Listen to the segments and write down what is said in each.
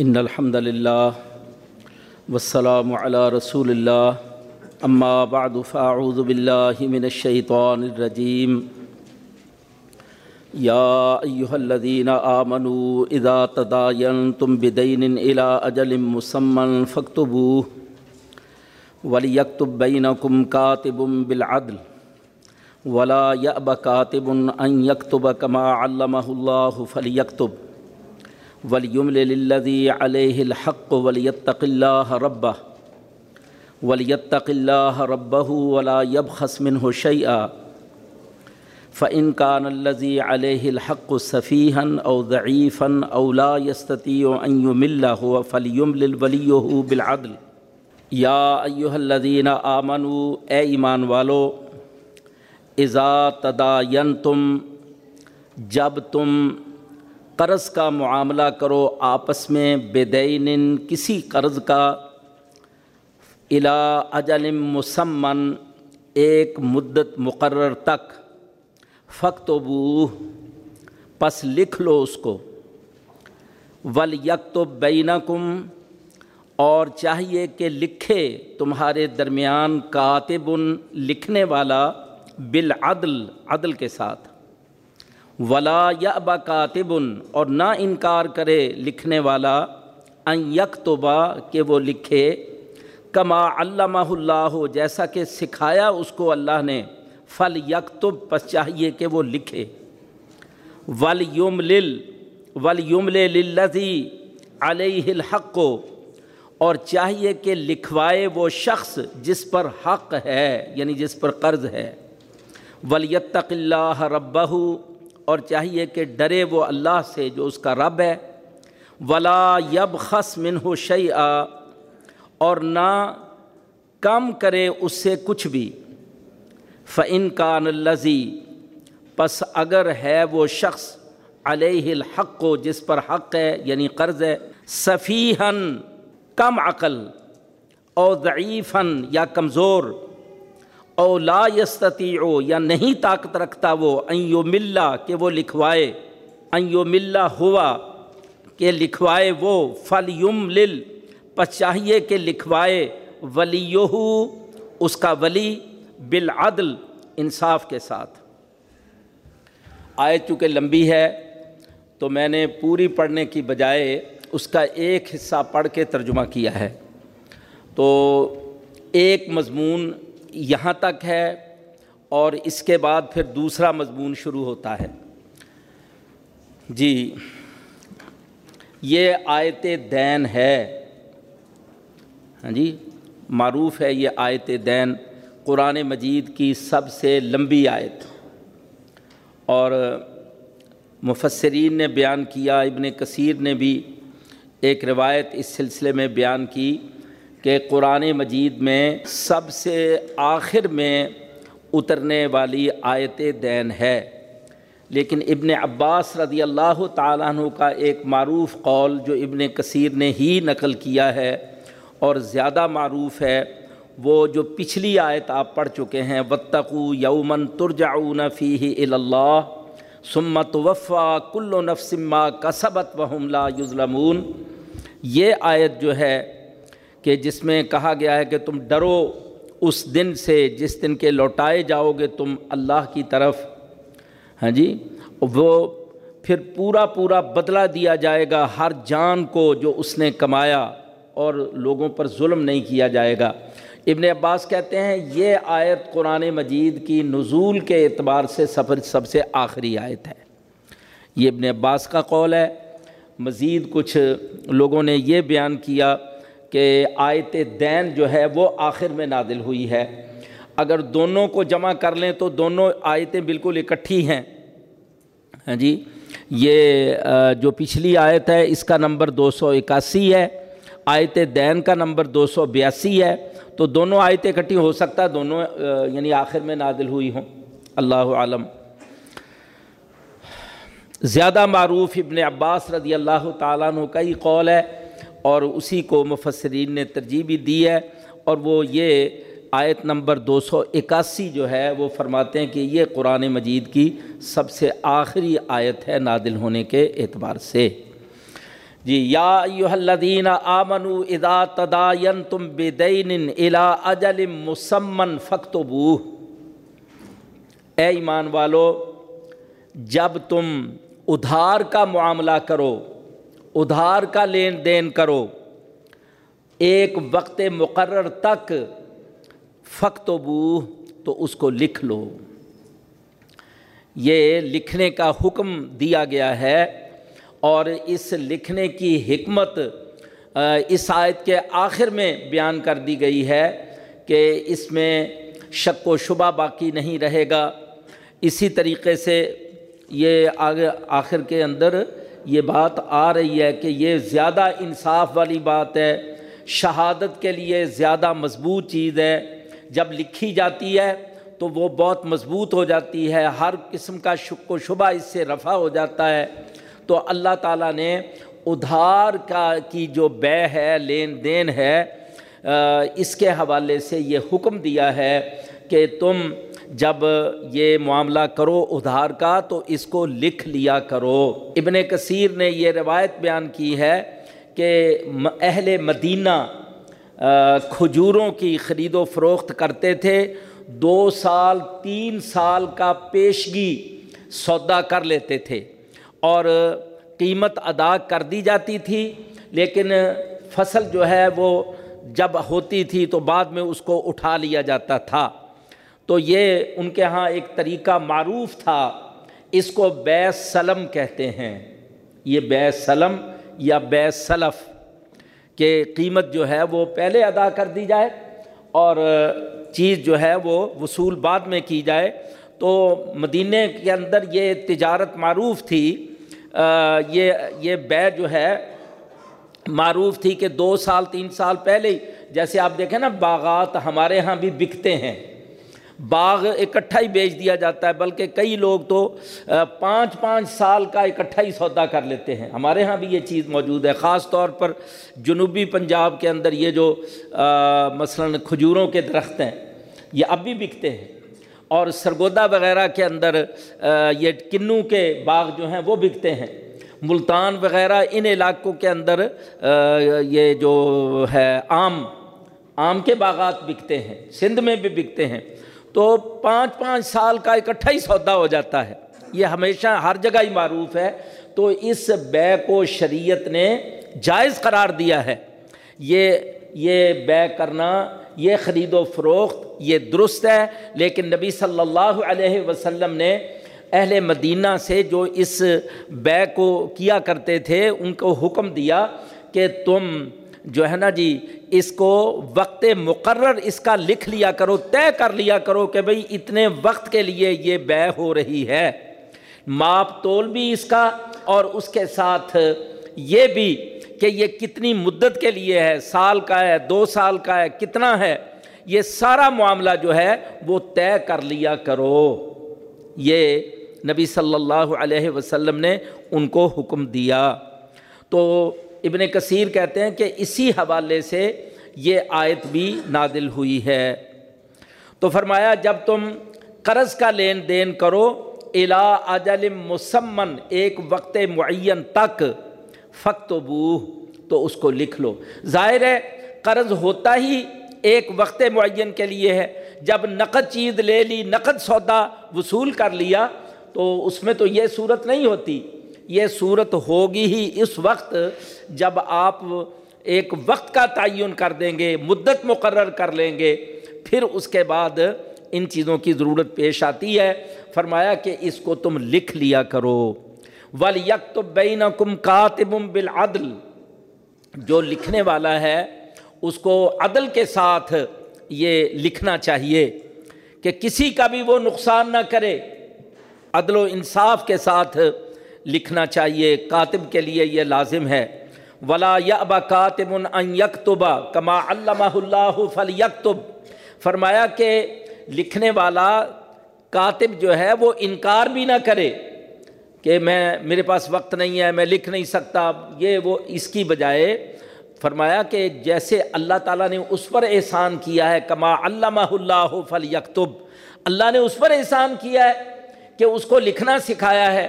ان الحمد للہ والسلام علی رسول اللہ اما بعد فاعوذ باللہ من الشیطان الرجیم یا ایہا الذین آمنوا اذا تداینتم بدین الى اجل مسمى فاکتبوه ولیکتب بینکم کاتب بالعدل. ولا یأب کاتب ان یکتب کما علمہ اللہ فلیکتب ولیمل للذی علیہ الحق ولیتق اللہ ربہ ولیتق اللہ ربہ ولا يبخس منه شیئا فإن كان الذي عليه الحق سفيها أو ضعيفا أو لا يستطيع أن يمل هو فليملل وليه بالعدل. یا ایها الذین آمنوا، اے ایمان والو، اذا تداینتم، جب تم قرض کا معاملہ کرو آپس میں بدین کسی قرض کا۔ الا اجل مسمن، ایک مدت مقرر تک۔ فقت و پس لکھ لو اس کو۔ ول یک تو بینکم، اور چاہیے کہ لکھے تمہارے درمیان کاتب لکھنے والا بالعدل، عدل کے ساتھ۔ ولا یا ابا کاتب اور نہ انکار کرے لکھنے والا ان یکتبا کہ وہ لکھے، کما علامہ اللہ جیسا کہ سکھایا اس کو اللہ نے فل یکتب پس چاہیے کہ وہ لکھے۔ ول یوم لل ول یوم علیہ الحق کو اور چاہیے کہ لکھوائے وہ شخص جس پر حق ہے یعنی جس پر قرض ہے۔ ولیتق اللہ ربہ اور چاہیے کہ ڈرے وہ اللہ سے جو اس کا رب ہے۔ ولا یب خس من ہو اور نہ کم کرے اس سے کچھ بھی۔ فعن کان الزی پس اگر ہے وہ شخص علیہ الحق کو جس پر حق ہے یعنی قرض ہے صفیحن کم عقل، او ضعیفن یا کمزور۔ او لا یستطیعو، یا نہیں طاقت رکھتا وہ ایو ملا کہ وہ لکھوائے ایو ملا ہوا، کہ لکھوائے وہ، فل یم لل پس چاہیے کہ لکھوائے ولیہ اس کا ولی بالعدل، انصاف کے ساتھ۔ آئے چونکہ لمبی ہے، تو میں نے پوری پڑھنے کی بجائے اس کا ایک حصہ پڑھ کے ترجمہ کیا ہے۔ تو ایک مضمون یہاں تک ہے اور اس کے بعد پھر دوسرا مضمون شروع ہوتا ہے۔ جی یہ آیت دین ہے۔ ہاں جی معروف ہے یہ آیت دین۔ قرآن مجید کی سب سے لمبی آیت۔ اور مفسرین نے بیان کیا، ابن کثیر نے بھی ایک روایت اس سلسلے میں بیان کی۔ کہ قرآن مجید میں سب سے آخر میں اترنے والی آیت دین ہے۔ لیکن ابن عباس رضی اللہ تعالیٰ عنہ کا ایک معروف قول جو ابن کثیر نے ہی نقل کیا ہے اور زیادہ معروف ہے، وہ جو پچھلی آیت آپ پڑھ چکے ہیں وطقو یومن ترجعون فیہ اللہ سمت وفا کل و نفسما کسبت وحم لا یظلمون۔ یہ آیت جو ہے کہ جس میں کہا گیا ہے کہ تم ڈرو اس دن سے جس دن کے لوٹائے جاؤ گے تم اللہ کی طرف۔ ہاں جی؟ وہ پھر پورا پورا بدلہ دیا جائے گا ہر جان کو جو اس نے کمایا اور لوگوں پر ظلم نہیں کیا جائے گا۔ ابن عباس کہتے ہیں یہ آیت قرآن مجید کی نزول کے اعتبار سے سفر سب سے آخری آیت ہے۔ یہ ابن عباس کا قول ہے۔ مزید کچھ لوگوں نے یہ بیان کیا۔ کہ آیت دین جو ہے وہ آخر میں نادل ہوئی ہے۔ اگر دونوں کو جمع کر لیں تو دونوں آیتیں بالکل اکٹھی ہیں۔ ہاں جی یہ جو پچھلی آیت ہے، اس کا نمبر دو سو اکاسی ہے۔ آیت دین کا نمبر دو سو بیاسی ہے۔ تو دونوں آیتیں اکٹھی ہو سکتا ہے دونوں یعنی آخر میں نادل ہوئی ہوں۔ اللہ عالم۔ زیادہ معروف ابن عباس رضی اللہ تعالیٰ عنہ کا ہی قول ہے اور اسی کو مفسرین نے ترجیح بھی دی ہے اور وہ یہ آیت نمبر دو سو اکاسی جو ہے وہ فرماتے ہیں کہ یہ قرآن مجید کی سب سے آخری آیت ہے نادل ہونے کے اعتبار سے۔ جی یا الذین آمنو اذا تداین تم بدین الا اجل مسمن فکتبوہ اے ایمان والو، جب تم ادھار کا معاملہ کرو ادھار کا لین دین کرو۔ ایک وقت مقرر تک فکتبوہ تو اس کو لکھ لو۔ یہ لکھنے کا حکم دیا گیا ہے اور اس لکھنے کی حکمت اس آیت کے آخر میں بیان کر دی گئی ہے کہ اس میں شک و شبہ باقی نہیں رہے گا۔ اسی طریقے سے یہ آگے، آخر کے اندر یہ بات آ رہی ہے کہ یہ زیادہ انصاف والی بات ہے، شہادت کے لیے زیادہ مضبوط چیز ہے۔ جب لکھی جاتی ہے تو وہ بہت مضبوط ہو جاتی ہے، ہر قسم کا شک و شبہ اس سے رفع ہو جاتا ہے۔ تو اللہ تعالیٰ نے ادھار کا کی جو بے ہے، لین دین ہے اس کے حوالے سے یہ حکم دیا ہے کہ تم جب یہ معاملہ کرو ادھار کا تو اس کو لکھ لیا کرو۔ ابن کثیر نے یہ روایت بیان کی ہے کہ اہل مدینہ کھجوروں کی خرید و فروخت کرتے تھے۔ دو سال، تین سال کا پیشگی سودا کر لیتے تھے اور قیمت ادا کر دی جاتی تھی۔ لیکن فصل جو ہے وہ جب ہوتی تھی تو بعد میں اس کو اٹھا لیا جاتا تھا۔ تو یہ ان کے ہاں ایک طریقہ معروف تھا، اس کو بے سلم کہتے ہیں۔ یہ بے سلم یا بے سلف کہ قیمت جو ہے وہ پہلے ادا کر دی جائے اور چیز جو ہے وہ وصول بعد میں کی جائے۔ تو مدینہ کے اندر یہ تجارت معروف تھی۔ یہ یہ بے جو ہے معروف تھی کہ دو سال، تین سال پہلے ہی۔ جیسے آپ دیکھیں نا، باغات ہمارے ہاں بھی بکتے ہیں۔ باغ اکٹھا ہی بیچ دیا جاتا ہے، بلکہ کئی لوگ تو پانچ پانچ سال کا اکٹھا ہی سودا کر لیتے ہیں۔ ہمارے ہاں بھی یہ چیز موجود ہے، خاص طور پر جنوبی پنجاب کے اندر یہ جو مثلاً کھجوروں کے درخت ہیں، یہ اب بھی بکتے ہیں۔ اور سرگودا وغیرہ کے اندر یہ کنو کے باغ جو ہیں وہ بکتے ہیں۔ ملتان وغیرہ ان علاقوں کے اندر یہ جو ہے، آم آم کے باغات بکتے ہیں، سندھ میں بھی بکتے ہیں۔ تو پانچ پانچ سال کا اکٹھا ہی سودا ہو جاتا ہے۔ یہ ہمیشہ ہر جگہ ہی معروف ہے۔ تو اس بے کو شریعت نے جائز قرار دیا ہے۔ یہ یہ بے کرنا، یہ خرید و فروخت، یہ درست ہے۔ لیکن نبی صلی اللہ علیہ وسلم نے اہل مدینہ سے جو اس بے کو کیا کرتے تھے، ان کو حکم دیا کہ تم جو ہے نا جی اس کو وقت مقرر اس کا لکھ لیا کرو، طے کر لیا کرو کہ بھئی اتنے وقت کے لیے یہ بے ہو رہی ہے۔ ماپ تول بھی اس کا اور اس کے ساتھ یہ بھی کہ یہ کتنی مدت کے لیے ہے، سال کا ہے، دو سال کا ہے، کتنا ہے۔ یہ سارا معاملہ جو ہے وہ طے کر لیا کرو۔ یہ نبی صلی اللہ علیہ وسلم نے ان کو حکم دیا۔ تو ابن کثیر کہتے ہیں کہ اسی حوالے سے یہ آیت بھی نادل ہوئی ہے۔ تو فرمایا، جب تم قرض کا لین دین کرو الا اجل مسمن، ایک وقت معین تک فقت و بوہ تو اس کو لکھ لو۔ ظاہر ہے، قرض ہوتا ہی ایک وقت معین کے لیے ہے۔ جب نقد چیز لے لی، نقد سودا وصول کر لیا، تو اس میں تو یہ صورت نہیں ہوتی۔ یہ صورت ہوگی ہی اس وقت جب آپ ایک وقت کا تعین کر دیں گے، مدت مقرر کر لیں گے، پھر اس کے بعد ان چیزوں کی ضرورت پیش آتی ہے۔ فرمایا کہ اس کو تم لکھ لیا کرو۔ ول یک تو بین کم کاتب بالعدل۔ جو لکھنے والا ہے، اس کو عدل کے ساتھ یہ لکھنا چاہیے کہ کسی کا بھی وہ نقصان نہ کرے۔ عدل و انصاف کے ساتھ لکھنا چاہیے، کاتب کے لیے یہ لازم ہے۔ ولا یب کاتب ان یکتبہ کما علامہ اللہ فل یکتب فرمایا کہ لکھنے والا کاتب جو ہے وہ انکار بھی نہ کرے کہ میں، میرے پاس وقت نہیں ہے، میں لکھ نہیں سکتا۔ یہ وہ اس کی بجائے فرمایا کہ جیسے اللہ تعالیٰ نے اس پر احسان کیا ہے، کما علامہ اللہ فل یکتب اللہ نے اس پر احسان کیا ہے کہ اس کو لکھنا سکھایا ہے۔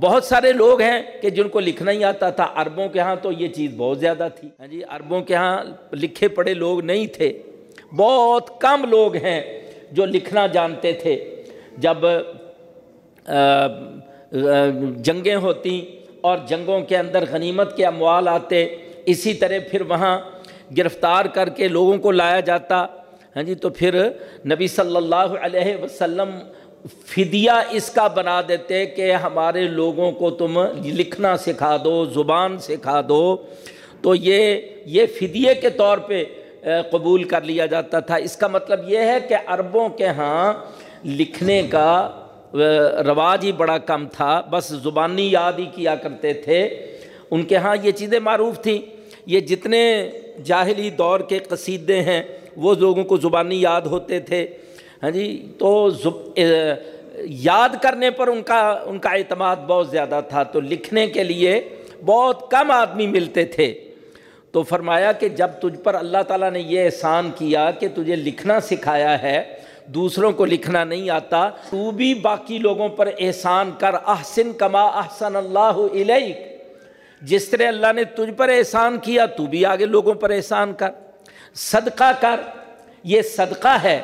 بہت سارے لوگ ہیں کہ جن کو لکھنا ہی آتا تھا، عربوں کے ہاں تو یہ چیز بہت زیادہ تھی۔ ہاں جی عربوں کے ہاں لکھے پڑھے لوگ نہیں تھے۔ بہت کم لوگ ہیں جو لکھنا جانتے تھے۔ جب جنگیں ہوتی اور جنگوں کے اندر غنیمت کے اموال آتے، اسی طرح پھر وہاں گرفتار کر کے لوگوں کو لایا جاتا۔ ہاں جی تو پھر نبی صلی اللہ علیہ وسلم فدیہ اس کا بنا دیتے کہ ہمارے لوگوں کو تم لکھنا سکھا دو، زبان سکھا دو۔ تو یہ یہ فدیے کے طور پہ قبول کر لیا جاتا تھا۔ اس کا مطلب یہ ہے کہ عربوں کے ہاں لکھنے کا رواج ہی بڑا کم تھا۔ بس زبانی یاد ہی کیا کرتے تھے۔ ان کے ہاں یہ چیزیں معروف تھیں۔ یہ جتنے جاہلی دور کے قصیدے ہیں، وہ لوگوں کو زبانی یاد ہوتے تھے۔ ہاں جی؟ تو یاد کرنے پر ان کا ان کا اعتماد بہت زیادہ تھا۔ تو لکھنے کے لیے بہت کم آدمی ملتے تھے۔ تو فرمایا کہ جب تجھ پر اللہ تعالیٰ نے یہ احسان کیا کہ تجھے لکھنا سکھایا ہے، دوسروں کو لکھنا نہیں آتا، تو بھی باقی لوگوں پر احسان کر۔ احسن کما احسن اللہ علیک جس طرح اللہ نے تجھ پر احسان کیا، تو بھی آگے لوگوں پر احسان کر۔ صدقہ کر۔ یہ صدقہ ہے۔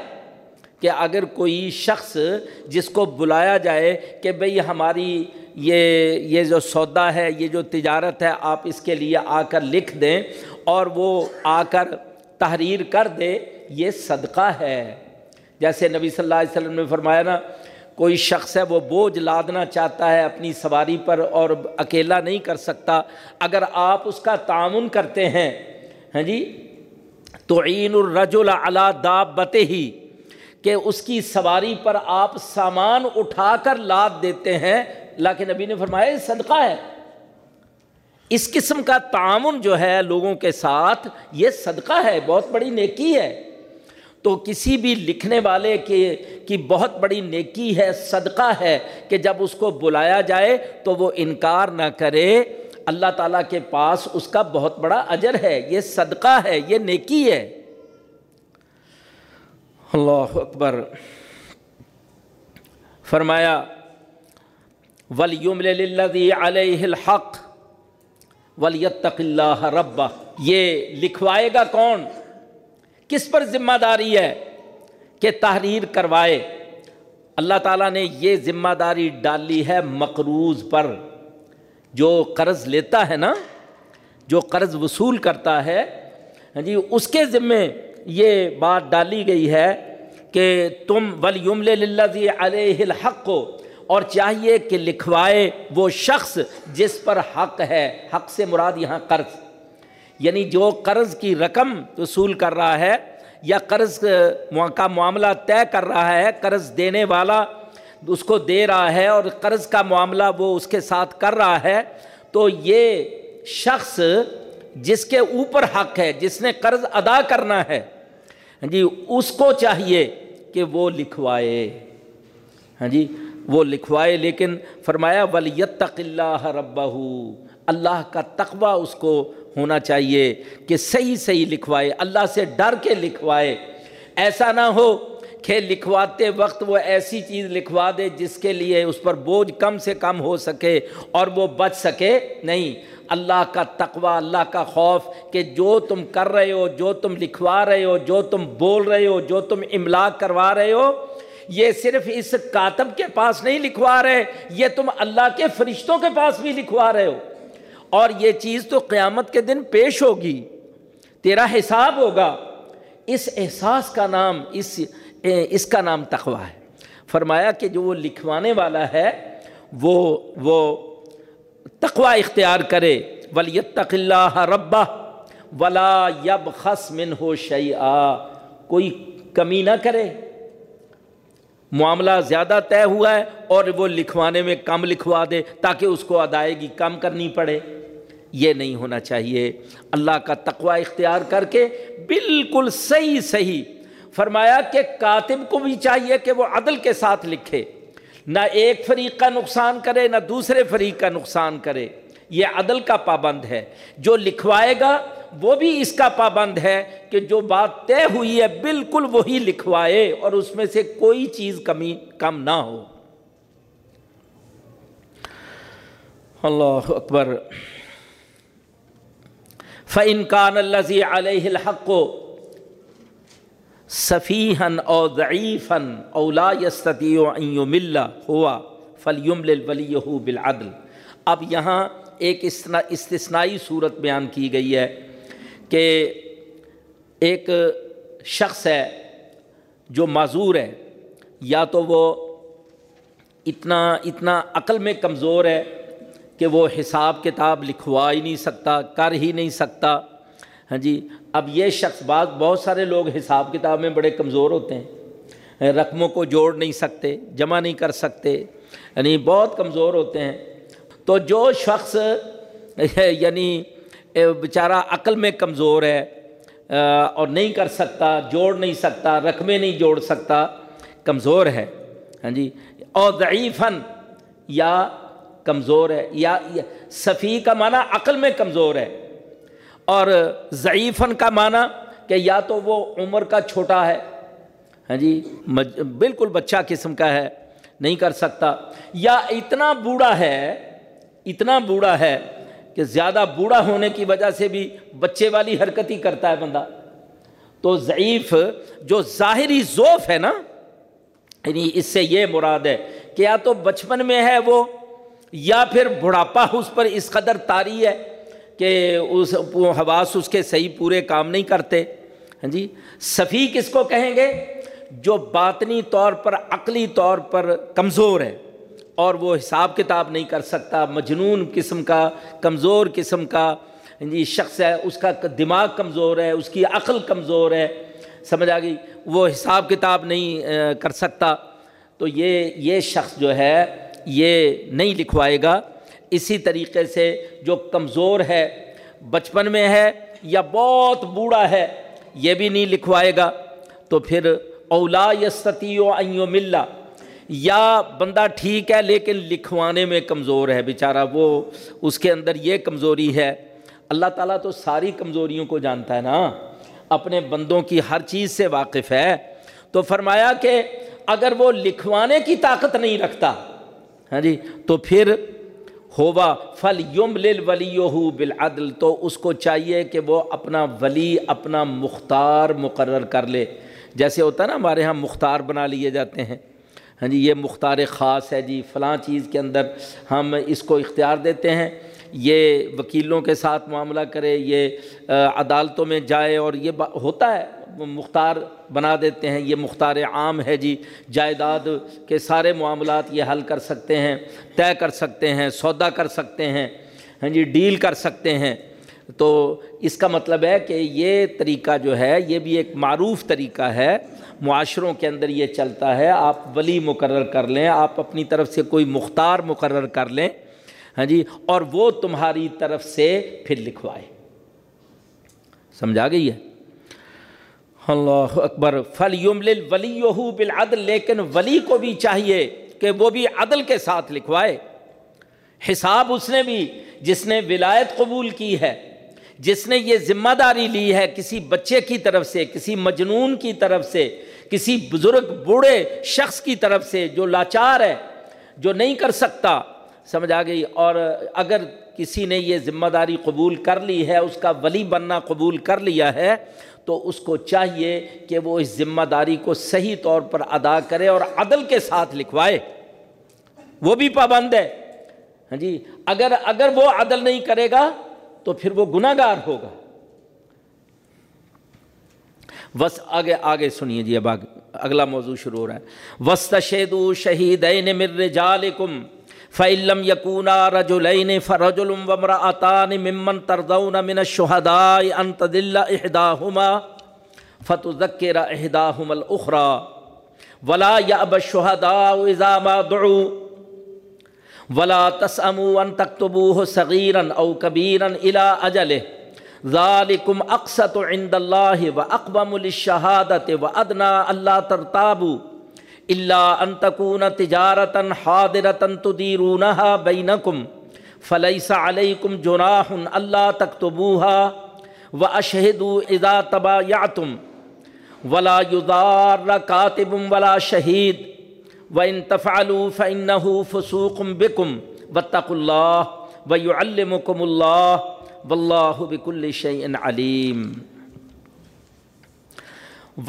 کہ اگر کوئی شخص جس کو بلایا جائے کہ بھئی ہماری یہ یہ جو سودا ہے، یہ جو تجارت ہے، آپ اس کے لیے آ کر لکھ دیں اور وہ آ کر تحریر کر دے یہ صدقہ ہے۔ جیسے نبی صلی اللہ علیہ وسلم نے فرمایا نا، کوئی شخص ہے، وہ بوجھ لادنا چاہتا ہے اپنی سواری پر اور اکیلا نہیں کر سکتا۔ اگر آپ اس کا تعاون کرتے ہیں ہاں جی تو عین الرجل علا داب ہی کہ اس کی سواری پر آپ سامان اٹھا کر لاد دیتے ہیں۔ اللہ کے نبی نے فرمایا، یہ صدقہ ہے۔ اس قسم کا تعاون جو ہے لوگوں کے ساتھ، یہ صدقہ ہے، بہت بڑی نیکی ہے۔ تو کسی بھی لکھنے والے کے، کی بہت بڑی نیکی ہے، صدقہ ہے کہ جب اس کو بلایا جائے تو وہ انکار نہ کرے۔ اللہ تعالیٰ کے پاس اس کا بہت بڑا اجر ہے۔ یہ صدقہ ہے، یہ نیکی ہے۔ اللہ اکبر۔ فرمایا ولیم علیہ الحق ولیتق اللہ ربہ یہ لکھوائے گا کون؟ کس پر ذمہ داری ہے کہ تحریر کروائے؟ اللہ تعالیٰ نے یہ ذمہ داری ڈالی ہے مقروض پر۔ جو قرض لیتا ہے نا، جو قرض وصول کرتا ہے ہاں جی اس کے ذمے یہ بات ڈالی گئی ہے کہ تم ولیم للذی علیہ الحق کو اور چاہیے کہ لکھوائے وہ شخص جس پر حق ہے، حق سے مراد یہاں قرض۔ یعنی جو قرض کی رقم وصول کر رہا ہے یا قرض، کا معاملہ طے کر رہا ہے، قرض دینے والا اس کو دے رہا ہے اور قرض کا معاملہ وہ اس کے ساتھ کر رہا ہے، تو یہ شخص جس کے اوپر حق ہے، جس نے قرض ادا کرنا ہے ہاں جی اس کو چاہیے کہ وہ لکھوائے۔ ہاں جی وہ لکھوائے، لیکن فرمایا ولیت اللہ رب اللہ کا تقوی اس کو ہونا چاہیے کہ صحیح صحیح لکھوائے، اللہ سے ڈر کے لکھوائے۔ ایسا نہ ہو کہ لکھواتے وقت وہ ایسی چیز لکھوا دے جس کے لیے اس پر بوجھ کم سے کم ہو سکے اور وہ بچ سکے۔ نہیں اللہ کا تقوی، اللہ کا خوف کہ جو تم کر رہے ہو، جو تم لکھوا رہے ہو، جو تم بول رہے ہو، جو تم املاک کروا رہے ہو، یہ صرف اس کاتب کے پاس نہیں لکھوا رہے، یہ تم اللہ کے فرشتوں کے پاس بھی لکھوا رہے ہو۔ اور یہ چیز تو قیامت کے دن پیش ہوگی، تیرا حساب ہوگا۔ اس احساس کا نام، اس اس کا نام تخوا ہے۔ فرمایا کہ جو وہ لکھوانے والا ہے، وہ وہ تقوا اختیار کرے ولیت اللہ ربا ولا یب خس من ہو کوئی کمی نہ کرے۔ معاملہ زیادہ طے ہوا ہے اور وہ لکھوانے میں کم لکھوا دے تاکہ اس کو ادائیگی کم کرنی پڑے۔ یہ نہیں ہونا چاہیے۔ اللہ کا تقوی اختیار کر کے بالکل صحیح صحیح فرمایا کہ کاتب کو بھی چاہیے کہ وہ عدل کے ساتھ لکھے۔ نہ ایک فریق کا نقصان کرے، نہ دوسرے فریق کا نقصان کرے۔ یہ عدل کا پابند ہے۔ جو لکھوائے گا، وہ بھی اس کا پابند ہے کہ جو بات طے ہوئی ہے، بالکل وہی لکھوائے اور اس میں سے کوئی چیز کمی کم نہ ہو۔ اللہ اکبر۔ فعن کان الزی علیہ الحق صفیحن او ضعیفن اولا یستتی و ملا ہوا فلیم ولی بالعدل۔ اب یہاں ایک استثنائی صورت بیان کی گئی ہے کہ ایک شخص ہے جو معذور ہے، یا تو وہ اتنا اتنا عقل میں کمزور ہے کہ وہ حساب کتاب لکھوا ہی نہیں سکتا، کر ہی نہیں سکتا۔ ہاں جی اب یہ شخص بعض بہت سارے لوگ حساب کتاب میں بڑے کمزور ہوتے ہیں۔ رقموں کو جوڑ نہیں سکتے، جمع نہیں کر سکتے یعنی بہت کمزور ہوتے ہیں۔ تو جو شخص یعنی بیچارہ عقل میں کمزور ہے اور نہیں کر سکتا، جوڑ نہیں سکتا، رقمیں نہیں جوڑ سکتا، کمزور ہے۔ ہاں جی؟ اور ضعیفن یا کمزور ہے یا، صفی کا معنی عقل میں کمزور ہے۔ اور ضعیفن کا معنی کہ یا تو وہ عمر کا چھوٹا ہے ہاں جی بالکل بچہ قسم کا ہے، نہیں کر سکتا، یا اتنا بوڑھا ہے، اتنا بوڑھا ہے کہ زیادہ بوڑھا ہونے کی وجہ سے بھی بچے والی حرکت ہی کرتا ہے بندہ۔ تو ضعیف جو ظاہری ذوف ہے نا یعنی اس سے یہ مراد ہے کہ یا تو بچپن میں ہے وہ، یا پھر بڑھاپا اس پر اس قدر تاری ہے۔ کہ اس حواس اس کے صحیح پورے کام نہیں کرتے۔ ہاں جی؟ صفی کس کو کہیں گے؟ جو باطنی طور پر، عقلی طور پر کمزور ہے اور وہ حساب کتاب نہیں کر سکتا، مجنون قسم کا، کمزور قسم کا۔ ہاں جی؟ شخص ہے، اس کا دماغ کمزور ہے، اس کی عقل کمزور ہے۔ سمجھ آ گئی؟ وہ حساب کتاب نہیں کر سکتا۔ تو یہ یہ شخص جو ہے، یہ نہیں لکھوائے گا۔ اسی طریقے سے جو کمزور ہے، بچپن میں ہے یا بہت بوڑھا ہے، یہ بھی نہیں لکھوائے گا۔ تو پھر اولا یستی و ایو ملا یا بندہ ٹھیک ہے لیکن لکھوانے میں کمزور ہے بیچارہ، وہ اس کے اندر یہ کمزوری ہے۔ اللہ تعالیٰ تو ساری کمزوریوں کو جانتا ہے نا۔ اپنے بندوں کی ہر چیز سے واقف ہے۔ تو فرمایا کہ اگر وہ لکھوانے کی طاقت نہیں رکھتا ہاں جی تو پھر ہوا فل یوم لل بالعدل، تو اس کو چاہیے کہ وہ اپنا ولی، اپنا مختار مقرر کر لے۔ جیسے ہوتا ہے نا، ہمارے یہاں مختار بنا لیے جاتے ہیں۔ ہاں جی یہ مختار خاص ہے جی فلاں چیز کے اندر ہم اس کو اختیار دیتے ہیں۔ یہ وکیلوں کے ساتھ معاملہ کرے، یہ عدالتوں میں جائے اور یہ ہوتا ہے۔ مختار بنا دیتے ہیں، یہ مختار عام ہے جی۔ جائیداد کے سارے معاملات یہ حل کر سکتے ہیں، طے کر سکتے ہیں، سودا کر سکتے ہیں ہاں جی ڈیل کر سکتے ہیں۔ تو اس کا مطلب ہے کہ یہ طریقہ جو ہے، یہ بھی ایک معروف طریقہ ہے۔ معاشروں کے اندر یہ چلتا ہے، آپ ولی مقرر کر لیں، آپ اپنی طرف سے کوئی مختار مقرر کر لیں ہاں جی اور وہ تمہاری طرف سے پھر لکھوائے۔ سمجھا گئی ہے؟ اللہ اکبر فل یوم ولی بالعدل، لیکن ولی کو بھی چاہیے کہ وہ بھی عدل کے ساتھ لکھوائے۔ حساب اس نے بھی جس نے ولایت قبول کی ہے، جس نے یہ ذمہ داری لی ہے کسی بچے کی طرف سے، کسی مجنون کی طرف سے، کسی بزرگ بوڑھے شخص کی طرف سے جو لاچار ہے، جو نہیں کر سکتا۔ سمجھ آ گئی؟ اور اگر کسی نے یہ ذمہ داری قبول کر لی ہے، اس کا ولی بننا قبول کر لیا ہے تو اس کو چاہیے کہ وہ اس ذمہ داری کو صحیح طور پر ادا کرے اور عدل کے ساتھ لکھوائے۔ وہ بھی پابند ہے۔ ہاں جی اگر اگر وہ عدل نہیں کرے گا تو پھر وہ گناہ گار ہوگا۔ بس آگے آگے سنیے جی اب اگلا موضوع شروع ہو رہا ہے۔ وسط شید شہید مر جالکم فعلم یقونا رجولین فرجلم ومر اطان ممن تردون من الشہداء انت دل احداہما فتذکر احداہم الاخرى ولا یعب الشہداء اذا ما دعو ولا تسأموا ان تكتبوه صغيرا او كبيرا الى اجله ذالکم اقسط عند اللہ و اقبم للشہادت و ادنا اللہ ترتابو اللہ ان تکون تجارتا حاضرتا تدیرونہا بینکم فلیس علیکم جناح اللہ تکتبوہا و اشہدو اذا تبایعتم ولا یضار کاتب ولا شہید و ان تفعلوا فإنہو فسوق بکم واتقوا اللہ و المکم اللہ و اللہ بک الشعین علیم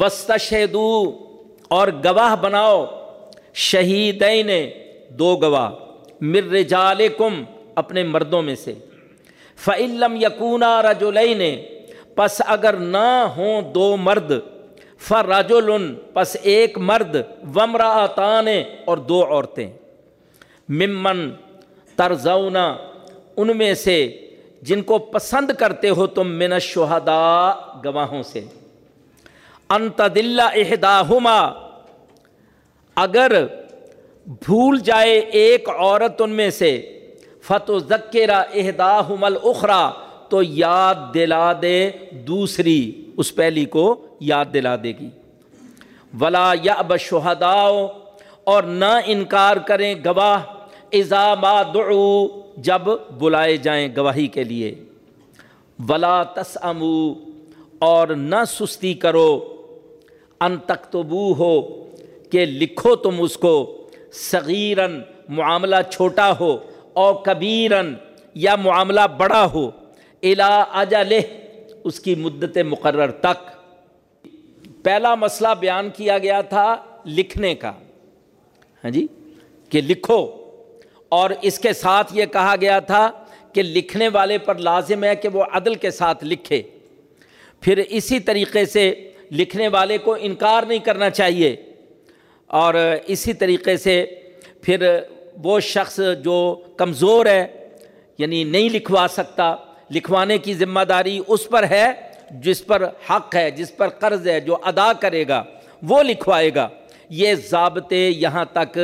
وسط شہدو اور گواہ بناؤ۔ شہیدین، دو گواہ۔ مر رجالکم، اپنے مردوں میں سے۔ فعلم یقونا رجولین پس اگر نہ ہوں دو مرد۔ فر پس ایک مرد۔ ومراطان اور دو عورتیں۔ ممن ترزونا ان میں سے جن کو پسند کرتے ہو تم من شہدا گواہوں سے۔ انتدلہ احداہما۔ اگر بھول جائے ایک عورت ان میں سے فتح ذکرہ احداہم الاخرا تو یاد دلا دے دوسری، اس پہلی کو یاد دلا دے گی۔ ولا یا اب اور نہ انکار کریں گواہ۔ ما دعو جب بلائے جائیں گواہی کے لیے۔ ولا تس اور نہ سستی کرو۔ ان تختبو ہو کہ لکھو تم اس کو صغیرن معاملہ چھوٹا ہو اور کبیرن یا معاملہ بڑا ہو الا اجل اس کی مدت مقرر تک۔ پہلا مسئلہ بیان کیا گیا تھا لکھنے کا۔ ہاں جی؟ کہ لکھو۔ اور اس کے ساتھ یہ کہا گیا تھا کہ لکھنے والے پر لازم ہے کہ وہ عدل کے ساتھ لکھے۔ پھر اسی طریقے سے لکھنے والے کو انکار نہیں کرنا چاہیے۔ اور اسی طریقے سے پھر وہ شخص جو کمزور ہے یعنی نہیں لکھوا سکتا، لکھوانے کی ذمہ داری اس پر ہے جس پر حق ہے، جس پر قرض ہے، جو ادا کرے گا، وہ لکھوائے گا۔ یہ ضابطے یہاں تک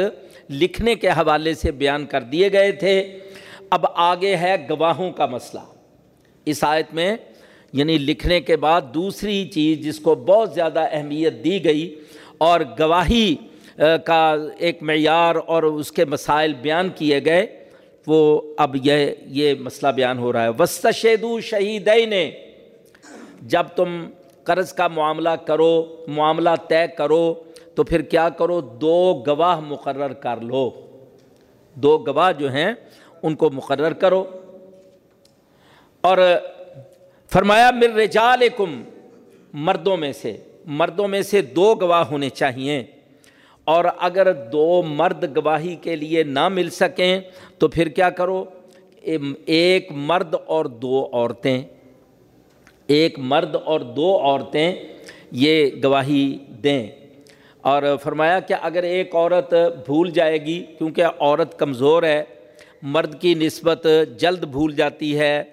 لکھنے کے حوالے سے بیان کر دیے گئے تھے۔ اب آگے ہے گواہوں کا مسئلہ۔ اس آیت میں یعنی لکھنے کے بعد دوسری چیز جس کو بہت زیادہ اہمیت دی گئی اور گواہی کا ایک معیار اور اس کے مسائل بیان کیے گئے، وہ اب یہ یہ مسئلہ بیان ہو رہا ہے۔ وسط شیدو شہید نے جب تم قرض کا معاملہ کرو، معاملہ طے کرو، تو پھر کیا کرو؟ دو گواہ مقرر کر لو۔ دو گواہ جو ہیں، ان کو مقرر کرو۔ اور فرمایا مر رجالکم، مردوں میں سے، مردوں میں سے دو گواہ ہونے چاہیے اور اگر دو مرد گواہی کے لیے نہ مل سکیں، تو پھر کیا کرو؟ ایک مرد اور دو عورتیں۔ ایک مرد اور دو عورتیں یہ گواہی دیں۔ اور فرمایا کہ اگر ایک عورت بھول جائے گی، کیونکہ عورت کمزور ہے، مرد کی نسبت جلد بھول جاتی ہے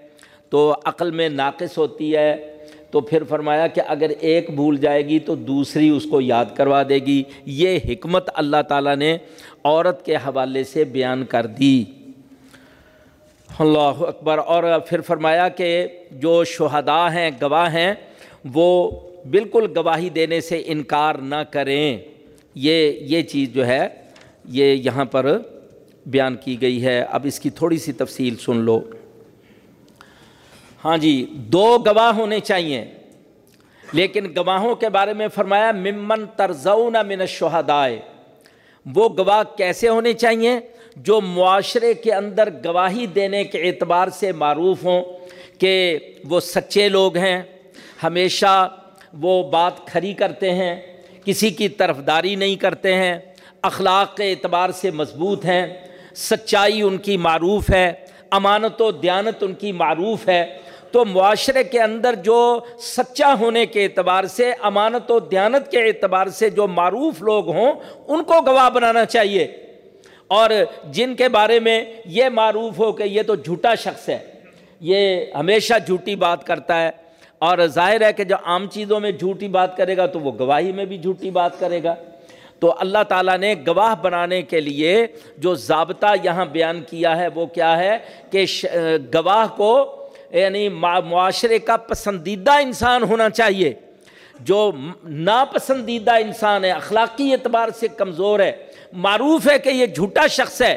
تو عقل میں ناقص ہوتی ہے، تو پھر فرمایا کہ اگر ایک بھول جائے گی تو دوسری اس کو یاد کروا دے گی۔ یہ حکمت اللہ تعالیٰ نے عورت کے حوالے سے بیان کر دی۔ اللہ اکبر۔ اور پھر فرمایا کہ جو شہداء ہیں، گواہ ہیں، وہ بالکل گواہی دینے سے انکار نہ کریں۔ یہ یہ چیز جو ہے، یہ یہاں پر بیان کی گئی ہے۔ اب اس کی تھوڑی سی تفصیل سن لو۔ ہاں جی دو گواہ ہونے چاہیے۔ لیکن گواہوں کے بارے میں فرمایا، ممن ترزون من شہدائے وہ گواہ کیسے ہونے چاہیے؟ جو معاشرے کے اندر گواہی دینے کے اعتبار سے معروف ہوں کہ وہ سچے لوگ ہیں۔ ہمیشہ وہ بات کھری کرتے ہیں، کسی کی طرف داری نہیں کرتے ہیں، اخلاق کے اعتبار سے مضبوط ہیں۔ سچائی ان کی معروف ہے، امانت و دیانت ان کی معروف ہے۔ تو معاشرے کے اندر جو سچا ہونے کے اعتبار سے، امانت و دیانت کے اعتبار سے جو معروف لوگ ہوں، ان کو گواہ بنانا چاہیے۔ اور جن کے بارے میں یہ معروف ہو کہ یہ تو جھوٹا شخص ہے، یہ ہمیشہ جھوٹی بات کرتا ہے۔ اور ظاہر ہے کہ جو عام چیزوں میں جھوٹی بات کرے گا تو وہ گواہی میں بھی جھوٹی بات کرے گا۔ تو اللہ تعالیٰ نے گواہ بنانے کے لیے جو ضابطہ یہاں بیان کیا ہے، وہ کیا ہے کہ گواہ کو یعنی معاشرے کا پسندیدہ انسان ہونا چاہیے۔ جو ناپسندیدہ انسان ہے، اخلاقی اعتبار سے کمزور ہے، معروف ہے کہ یہ جھوٹا شخص ہے،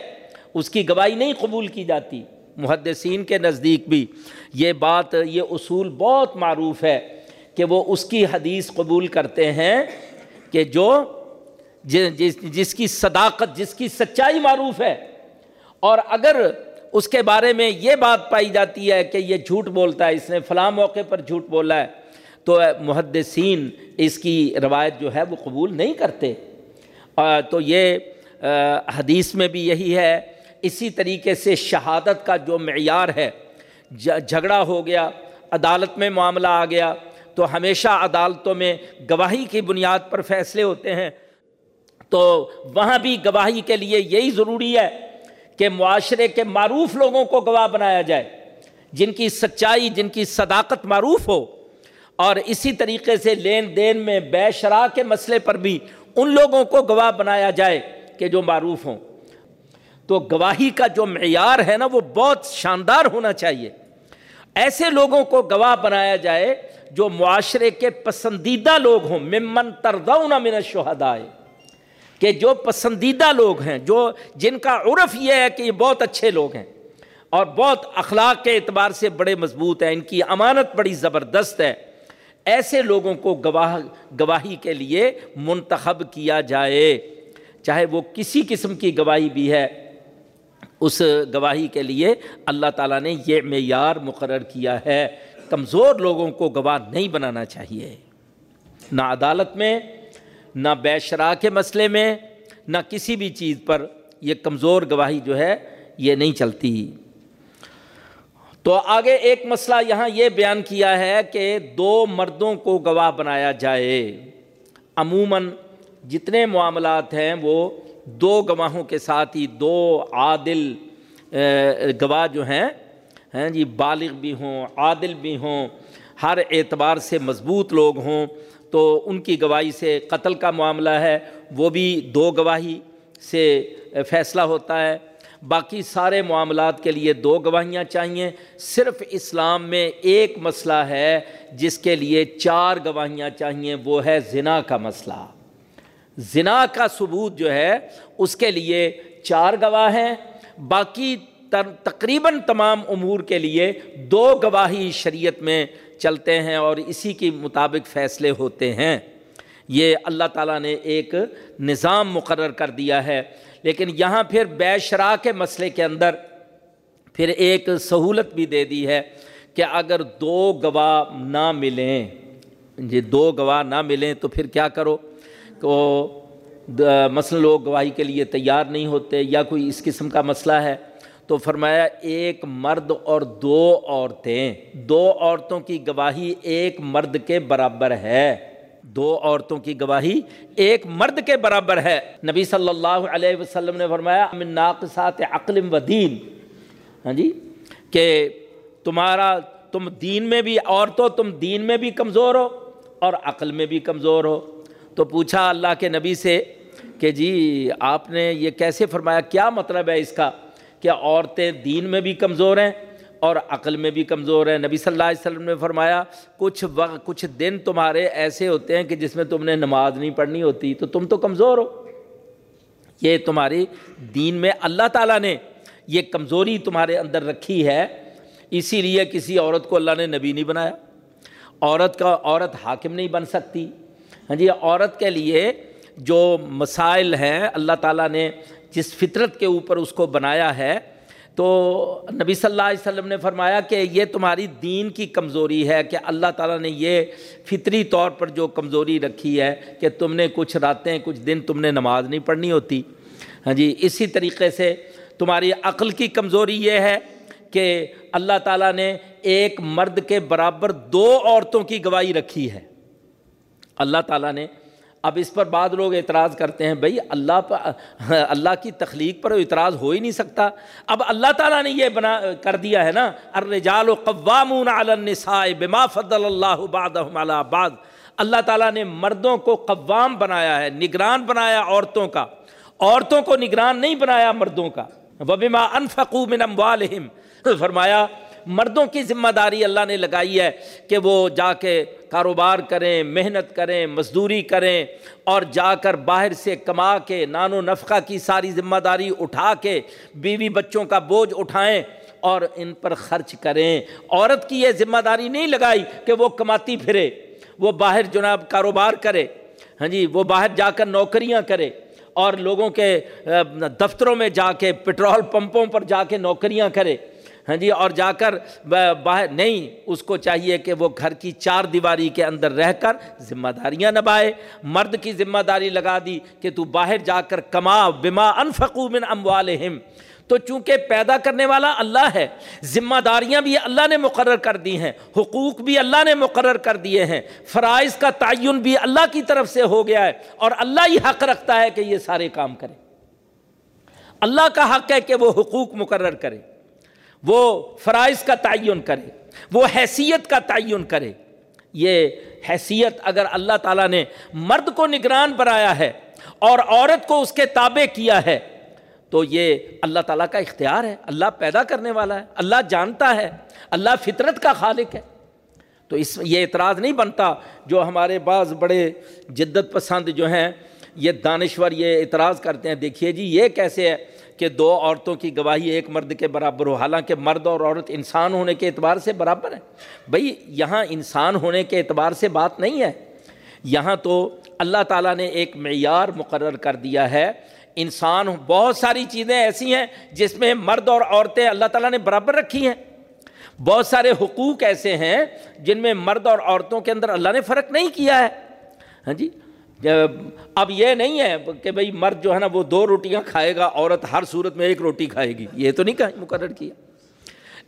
اس کی گواہی نہیں قبول کی جاتی۔ محدثین کے نزدیک بھی یہ بات، یہ اصول بہت معروف ہے کہ وہ اس کی حدیث قبول کرتے ہیں کہ جو جس جس کی صداقت، جس کی سچائی معروف ہے۔ اور اگر اس کے بارے میں یہ بات پائی جاتی ہے کہ یہ جھوٹ بولتا ہے، اس نے فلاں موقع پر جھوٹ بولا ہے۔ تو محدثین اس کی روایت جو ہے وہ قبول نہیں کرتے۔ تو یہ حدیث میں بھی یہی ہے۔ اسی طریقے سے شہادت کا جو معیار ہے جھگڑا ہو گیا، عدالت میں معاملہ آ گیا۔ تو ہمیشہ عدالتوں میں گواہی کی بنیاد پر فیصلے ہوتے ہیں۔ تو وہاں بھی گواہی کے لیے یہی ضروری ہے کہ معاشرے کے معروف لوگوں کو گواہ بنایا جائے، جن کی سچائی، جن کی صداقت معروف ہو، اور اسی طریقے سے لین دین میں بے شرح کے مسئلے پر بھی ان لوگوں کو گواہ بنایا جائے کہ جو معروف ہوں۔ تو گواہی کا جو معیار ہے نا، وہ بہت شاندار ہونا چاہیے۔ ایسے لوگوں کو گواہ بنایا جائے جو معاشرے کے پسندیدہ لوگ ہوں، ممن تردون من الشہداء۔ کہ جو پسندیدہ لوگ ہیں، جو جن کا عرف یہ ہے کہ یہ بہت اچھے لوگ ہیں اور بہت اخلاق کے اعتبار سے بڑے مضبوط ہیں، ان کی امانت بڑی زبردست ہے، ایسے لوگوں کو گواہ، گواہی کے لیے منتخب کیا جائے۔ چاہے وہ کسی قسم کی گواہی بھی ہے، اس گواہی کے لیے اللہ تعالیٰ نے یہ معیار مقرر کیا ہے۔ کمزور لوگوں کو گواہ نہیں بنانا چاہیے۔ نہ عدالت میں نہ بے شراء کے مسئلے میں، نہ کسی بھی چیز پر یہ کمزور گواہی جو ہے، یہ نہیں چلتی۔ تو آگے ایک مسئلہ یہاں یہ بیان کیا ہے کہ دو مردوں کو گواہ بنایا جائے۔ عموماً جتنے معاملات ہیں، وہ دو گواہوں کے ساتھ ہی، دو عادل گواہ جو ہیں ہیں جی بالغ بھی ہوں، عادل بھی ہوں، ہر اعتبار سے مضبوط لوگ ہوں۔ تو ان کی گواہی سے قتل کا معاملہ ہے۔ وہ بھی دو گواہی سے فیصلہ ہوتا ہے۔ باقی سارے معاملات کے لیے دو گواہیاں چاہیے۔ صرف اسلام میں ایک مسئلہ ہے، جس کے لیے چار گواہیاں چاہیے، وہ ہے زنا کا مسئلہ۔ زنا کا ثبوت جو ہے، اس کے لیے چار گواہ ہیں۔ باقی تقریباً تمام امور کے لیے دو گواہی شریعت میں چلتے ہیں اور اسی کے مطابق فیصلے ہوتے ہیں۔ یہ اللہ تعالیٰ نے ایک نظام مقرر کر دیا ہے۔ لیکن یہاں پھر بے شراء کے مسئلے کے اندر پھر ایک سہولت بھی دے دی ہے کہ اگر دو گواہ نہ ملیں جی دو گواہ نہ ملیں تو پھر کیا کرو؟ کو مثلا لوگ گواہی کے لیے تیار نہیں ہوتے یا کوئی اس قسم کا مسئلہ ہے۔ تو فرمایا ایک مرد اور دو عورتیں، دو عورتوں کی گواہی ایک مرد کے برابر ہے۔ دو عورتوں کی گواہی ایک مرد کے برابر ہے۔ نبی صلی اللہ علیہ وسلم نے فرمایا، من ناقصات عقل و دین۔ ہاں جی کہ تمہارا، تم دین میں بھی عورتوں تم دین میں بھی کمزور ہو اور عقل میں بھی کمزور ہو۔ تو پوچھا اللہ کے نبی سے کہ جی آپ نے یہ کیسے فرمایا؟ کیا مطلب ہے اس کا؟ کہ عورتیں دین میں بھی کمزور ہیں اور عقل میں بھی کمزور ہیں؟ نبی صلی اللہ علیہ وسلم نے فرمایا، کچھ وقت کچھ دن تمہارے ایسے ہوتے ہیں کہ جس میں تم نے نماز نہیں پڑھنی ہوتی، تو تم تو کمزور ہو۔ یہ تمہاری دین میں اللہ تعالیٰ نے یہ کمزوری تمہارے اندر رکھی ہے، اسی لیے کسی عورت کو اللہ نے نبی نہیں بنایا۔ عورت کا، عورت حاکم نہیں بن سکتی۔ ہاں جی عورت کے لیے جو مسائل ہیں، اللہ تعالیٰ نے جس فطرت کے اوپر اس کو بنایا ہے، تو نبی صلی اللہ علیہ وسلم نے فرمایا کہ یہ تمہاری دین کی کمزوری ہے کہ اللہ تعالیٰ نے یہ فطری طور پر جو کمزوری رکھی ہے کہ تم نے کچھ راتیں، کچھ دن تم نے نماز نہیں پڑھنی ہوتی۔ ہاں جی اسی طریقے سے تمہاری عقل کی کمزوری یہ ہے کہ اللہ تعالیٰ نے ایک مرد کے برابر دو عورتوں کی گواہی رکھی ہے۔ اللہ تعالیٰ نے اب اس پر بعض لوگ اعتراض کرتے ہیں بھائی اللہ پر اللہ کی تخلیق پر اعتراض ہو ہی نہیں سکتا۔ اب اللہ تعالیٰ نے یہ بنا، کر دیا ہے نا، الرجال قوامون علی النساء بما فضل اللہ بعضهم علی بعض۔ اللہ تعالیٰ نے مردوں کو قوام بنایا ہے، نگران بنایا عورتوں کا۔ عورتوں کو نگران نہیں بنایا مردوں کا۔ وبما انفقوا من اموالہم۔ فرمایا مردوں کی ذمہ داری اللہ نے لگائی ہے کہ وہ جا کے کاروبار کریں، محنت کریں، مزدوری کریں اور جا کر باہر سے کما کے، نان و نفقہ کی ساری ذمہ داری اٹھا کے بیوی بچوں کا بوجھ اٹھائیں اور ان پر خرچ کریں۔ عورت کی یہ ذمہ داری نہیں لگائی کہ وہ کماتی پھرے، وہ باہر جناب کاروبار کرے۔ ہاں جی وہ باہر جا کر نوکریاں کرے اور لوگوں کے دفتروں میں جا کے پٹرول پمپوں پر جا کے نوکریاں کرے۔ ہاں جی اور جا کر باہر، نہیں، اس کو چاہیے کہ وہ گھر کی چار دیواری کے اندر رہ کر ذمہ داریاں نبھائے۔ مرد کی ذمہ داری لگا دی کہ تو باہر جا کر کما، بما انفقو من اموالہم۔ تو چونکہ پیدا کرنے والا اللہ ہے، ذمہ داریاں بھی اللہ نے مقرر کر دی ہیں، حقوق بھی اللہ نے مقرر کر دیے ہیں۔ فرائض کا تعین بھی اللہ کی طرف سے ہو گیا ہے، اور اللہ ہی حق رکھتا ہے کہ یہ سارے کام کرے۔ اللہ کا حق ہے کہ وہ حقوق مقرر کرے۔ وہ فرائض کا تعین کرے، وہ حیثیت کا تعین کرے۔ یہ حیثیت اگر اللہ تعالیٰ نے مرد کو نگران بنایا ہے اور عورت کو اس کے تابع کیا ہے، تو یہ اللہ تعالیٰ کا اختیار ہے۔ اللہ پیدا کرنے والا ہے، اللہ جانتا ہے، اللہ فطرت کا خالق ہے۔ تو اس یہ اعتراض نہیں بنتا جو ہمارے بعض بڑے جدت پسند جو ہیں، یہ دانشور یہ اعتراض کرتے ہیں، دیکھیے جی یہ کیسے ہے؟ کہ دو عورتوں کی گواہی ایک مرد کے برابر ہو۔ حالانکہ مرد اور عورت انسان ہونے کے اعتبار سے برابر ہے بھائی، یہاں انسان ہونے کے اعتبار سے بات نہیں ہے۔ یہاں تو اللہ تعالیٰ نے ایک معیار مقرر کر دیا ہے۔ انسان، بہت ساری چیزیں ایسی ہیں جس میں مرد اور عورتیں اللہ تعالیٰ نے برابر رکھی ہیں۔ بہت سارے حقوق ایسے ہیں جن میں مرد اور عورتوں کے اندر اللہ نے فرق نہیں کیا ہے۔ ہاں جی؟ اب یہ نہیں ہے کہ بھئی مرد جو ہے نا وہ دو روٹیاں کھائے گا، عورت ہر صورت میں ایک روٹی کھائے گی۔ یہ تو نہیں کہا، مقرر کیا۔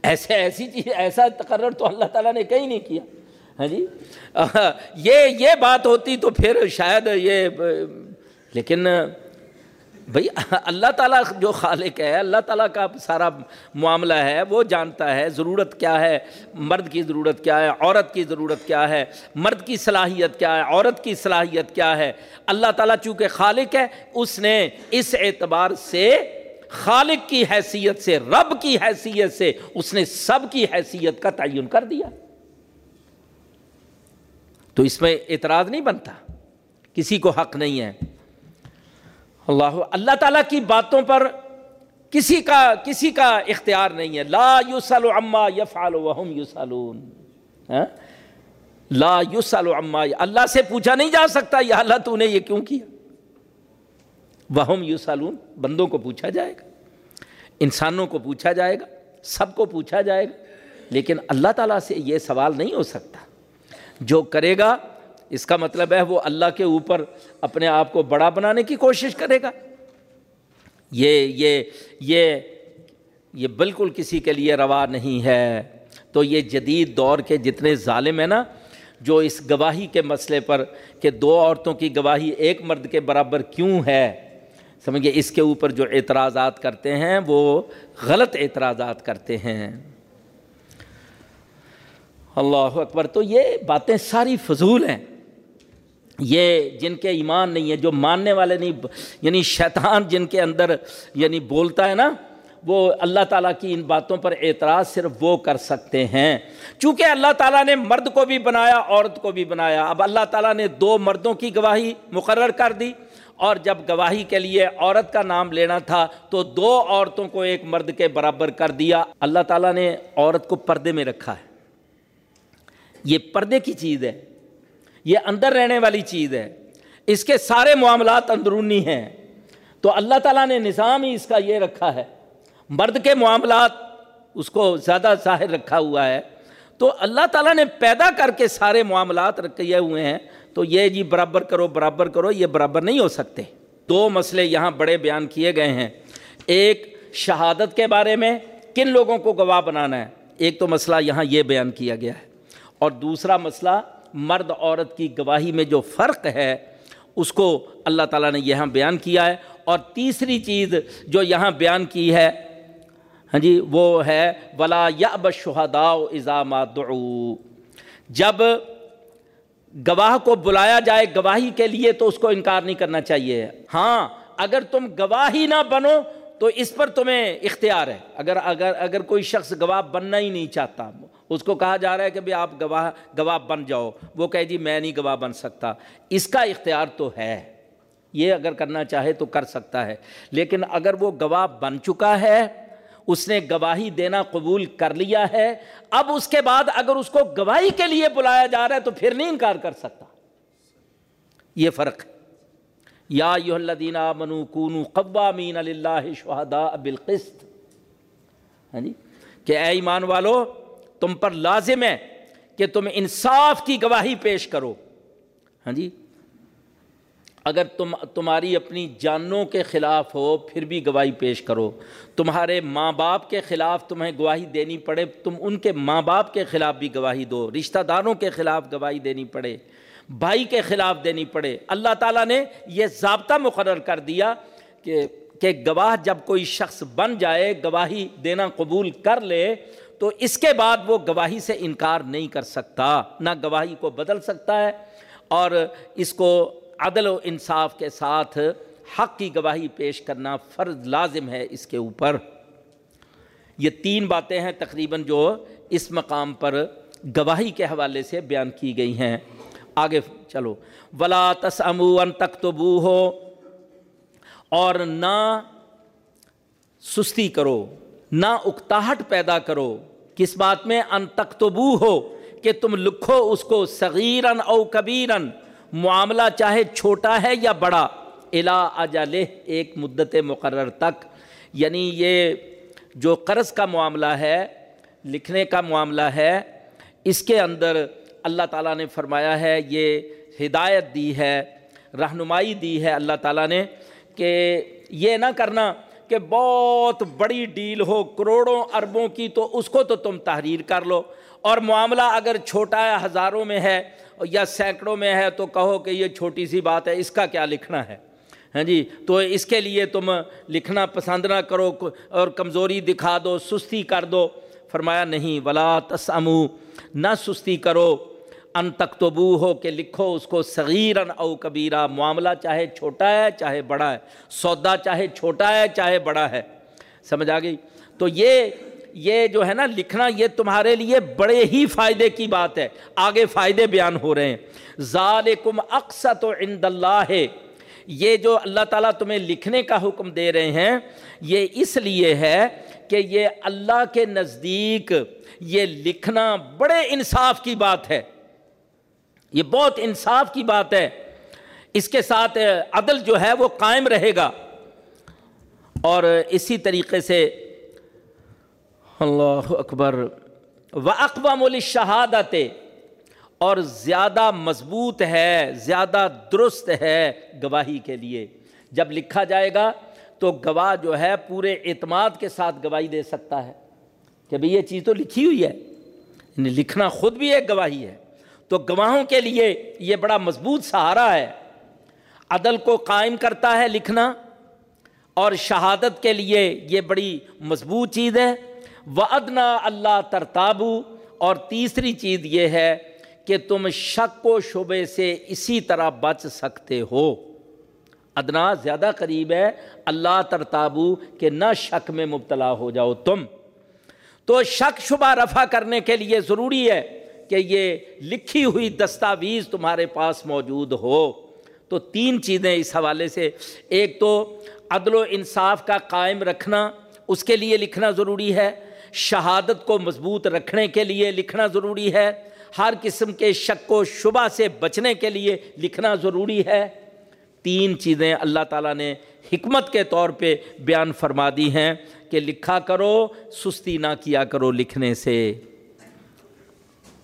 ایسے ایسی چیز، ایسا تقرر تو اللہ تعالیٰ نے کہیں نہیں کیا۔ ہاں جی؟ یہ یہ بات ہوتی تو پھر شاید یہ، لیکن بھائی، اللہ تعالیٰ جو خالق ہے، اللہ تعالیٰ کا سارا معاملہ ہے، وہ جانتا ہے ضرورت کیا ہے، مرد کی ضرورت کیا ہے، عورت کی ضرورت کیا ہے، مرد کی صلاحیت کیا ہے، عورت کی صلاحیت کیا ہے۔ اللہ تعالیٰ چونکہ خالق ہے، اس نے اس اعتبار سے خالق کی حیثیت سے، رب کی حیثیت سے اس نے سب کی حیثیت کا تعین کر دیا۔ تو اس میں اعتراض نہیں بنتا، کسی کو حق نہیں ہے۔ اللہ اللہ تعالیٰ کی باتوں پر کسی کا کسی کا اختیار نہیں ہے۔ لا یوسل عما یفعل وهم یوسلون۔ ہاں؟ لا یوسل عما، اللہ سے پوچھا نہیں جا سکتا یا اللہ تو نے یہ کیوں کیا؟ وہم یوسلون، بندوں کو پوچھا جائے گا۔ انسانوں کو پوچھا جائے گا، سب کو پوچھا جائے گا۔ لیکن اللہ تعالیٰ سے یہ سوال نہیں ہو سکتا۔ جو کرے گا اس کا مطلب ہے وہ اللہ کے اوپر اپنے آپ کو بڑا بنانے کی کوشش کرے گا۔ یہ یہ یہ یہ بالکل کسی کے لیے روا نہیں ہے۔ تو یہ جدید دور کے جتنے ظالم ہیں نا، جو اس گواہی کے مسئلے پر کہ دو عورتوں کی گواہی ایک مرد کے برابر کیوں ہے سمجھے اس کے اوپر جو اعتراضات کرتے ہیں، وہ غلط اعتراضات کرتے ہیں۔ اللہ اکبر، تو یہ باتیں ساری فضول ہیں۔ یہ جن کے ایمان نہیں ہے، جو ماننے والے نہیں یعنی شیطان جن کے اندر یعنی بولتا ہے نا، وہ اللہ تعالیٰ کی ان باتوں پر اعتراض صرف وہ کر سکتے ہیں۔ چونکہ اللہ تعالیٰ نے مرد کو بھی بنایا، عورت کو بھی بنایا۔ اب اللہ تعالیٰ نے دو مردوں کی گواہی مقرر کر دی، اور جب گواہی کے لیے عورت کا نام لینا تھا، تو دو عورتوں کو ایک مرد کے برابر کر دیا۔ اللہ تعالیٰ نے عورت کو پردے میں رکھا ہے۔ یہ پردے کی چیز ہے۔ یہ اندر رہنے والی چیز ہے۔ اس کے سارے معاملات اندرونی ہیں۔ تو اللہ تعالیٰ نے نظام ہی اس کا یہ رکھا ہے۔ مرد کے معاملات اس کو زیادہ ظاہر رکھا ہوا ہے۔ تو اللہ تعالیٰ نے پیدا کر کے سارے معاملات رکھے ہوئے ہیں۔ تو یہ جی برابر کرو برابر کرو، یہ برابر نہیں ہو سکتے۔ دو مسئلے یہاں بڑے بیان کیے گئے ہیں۔ ایک، شہادت کے بارے میں کن لوگوں کو گواہ بنانا ہے؟ ایک تو مسئلہ یہاں یہ بیان کیا گیا ہے۔ اور دوسرا مسئلہ مرد عورت کی گواہی میں جو فرق ہے، اس کو اللہ تعالیٰ نے یہاں بیان کیا ہے۔ اور تیسری چیز جو یہاں بیان کی ہے ہاں جی وہ ہے، ولا یا بشہدا دعو جب گواہ کو بلایا جائے گواہی کے لیے تو اس کو انکار نہیں کرنا چاہیے۔ ہاں اگر تم گواہی نہ بنو تو اس پر تمہیں اختیار ہے۔ اگر اگر اگر کوئی شخص گواہ بننا ہی نہیں چاہتا، اس کو کہا جا رہا ہے کہ بھائی آپ گواہ گواہ بن جاؤ، وہ کہے جی میں نہیں گواہ بن سکتا۔ اس کا اختیار تو ہے۔ یہ اگر کرنا چاہے تو کر سکتا ہے۔ لیکن اگر وہ گواہ بن چکا ہے، اس نے گواہی دینا قبول کر لیا ہے، اب اس کے بعد اگر اس کو گواہی کے لیے بلایا جا رہا ہے تو پھر نہیں انکار کر سکتا۔ یہ فرق ہے۔ یا یو الدینہ منو کون قوامین اللہ شہدا بالقسط۔ ہاں جی؟ کہ اے ایمان والو، تم پر لازم ہے کہ تم انصاف کی گواہی پیش کرو۔ ہاں جی؟ اگر تم، تمہاری اپنی جانوں کے خلاف ہو، پھر بھی گواہی پیش کرو۔ تمہارے ماں باپ کے خلاف تمہیں گواہی دینی پڑے، تم ان کے ماں باپ کے خلاف بھی گواہی دو، رشتہ داروں کے خلاف گواہی دینی پڑے۔ بھائی کے خلاف دینی پڑے۔ اللہ تعالیٰ نے یہ ضابطہ مقرر کر دیا کہ کہ گواہ جب کوئی شخص بن جائے، گواہی دینا قبول کر لے، تو اس کے بعد وہ گواہی سے انکار نہیں کر سکتا، نہ گواہی کو بدل سکتا ہے۔ اور اس کو عدل و انصاف کے ساتھ حق کی گواہی پیش کرنا فرض لازم ہے اس کے اوپر۔ یہ تین باتیں ہیں تقریباً جو اس مقام پر گواہی کے حوالے سے بیان کی گئی ہیں۔ آگے چلو۔ ولا تسمو ان تختبو ہو اور نہ سستی کرو، نہ اکتاہٹ پیدا کرو۔ کس بات میں؟ ان تختبو ہو کہ تم لکھو اس کو صغیرن او کبیرن معاملہ چاہے چھوٹا ہے یا بڑا الا اجل ایک مدت مقرر تک۔ یعنی یہ جو قرض کا معاملہ ہے، لکھنے کا معاملہ ہے، اس کے اندر اللہ تعالیٰ نے فرمایا ہے، یہ ہدایت دی ہے، رہنمائی دی ہے اللہ تعالیٰ نے کہ یہ نہ کرنا کہ بہت بڑی ڈیل ہو، کروڑوں اربوں کی تو اس کو تو تم تحریر کر لو۔ اور معاملہ اگر چھوٹا ہے ہزاروں میں ہے یا سینکڑوں میں ہے تو کہو کہ یہ چھوٹی سی بات ہے، اس کا کیا لکھنا ہے؟ ہاں جی تو اس کے لیے تم لکھنا پسند نہ کرو، اور کمزوری دکھا دو، سستی کر دو۔ فرمایا نہیں، ولا تسمو نہ سستی کرو۔ ان تختبو ہو کہ لکھو اس کو صغیرن او کبیرہ۔ معاملہ چاہے چھوٹا ہے، چاہے بڑا ہے۔ سودا چاہے چھوٹا ہے، چاہے بڑا ہے۔ سمجھ آ گئی؟ تو یہ یہ جو ہے نا، لکھنا یہ تمہارے لیے بڑے ہی فائدے کی بات ہے۔ آگے فائدے بیان ہو رہے ہیں۔ ذالکم اقسط عند اللہ ہے یہ جو اللہ تعالیٰ تمہیں لکھنے کا حکم دے رہے ہیں، یہ اس لیے ہے کہ یہ اللہ کے نزدیک یہ لکھنا بڑے انصاف کی بات ہے۔ یہ بہت انصاف کی بات ہے۔ اس کے ساتھ عدل جو ہے وہ قائم رہے گا۔ اور اسی طریقے سے اللہ اکبر و اقوام الشہادت اور زیادہ مضبوط ہے، زیادہ درست ہے گواہی کے لیے۔ جب لکھا جائے گا تو گواہ جو ہے پورے اعتماد کے ساتھ گواہی دے سکتا ہے کہ بھئی یہ چیز تو لکھی ہوئی ہے یعنی لکھنا خود بھی ایک گواہی ہے۔ تو گواہوں کے لیے یہ بڑا مضبوط سہارا ہے۔ عدل کو قائم کرتا ہے لکھنا، اور شہادت کے لیے یہ بڑی مضبوط چیز ہے۔ و ادنا اللہ ترتابو اور تیسری چیز یہ ہے کہ تم شک و شبے سے اسی طرح بچ سکتے ہو۔ ادنا زیادہ قریب ہے، اللہ ترتابو کہ نہ شک میں مبتلا ہو جاؤ تم۔ تو شک شبہ رفع کرنے کے لیے ضروری ہے کہ یہ لکھی ہوئی دستاویز تمہارے پاس موجود ہو۔ تو تین چیزیں اس حوالے سے۔ ایک تو عدل و انصاف کا قائم رکھنا، اس کے لیے لکھنا ضروری ہے۔ شہادت کو مضبوط رکھنے کے لیے لکھنا ضروری ہے۔ ہر قسم کے شک و شبہ سے بچنے کے لیے لکھنا ضروری ہے۔ تین چیزیں اللہ تعالیٰ نے حکمت کے طور پہ بیان فرما دی ہیں کہ لکھا کرو، سستی نہ کیا کرو لکھنے سے۔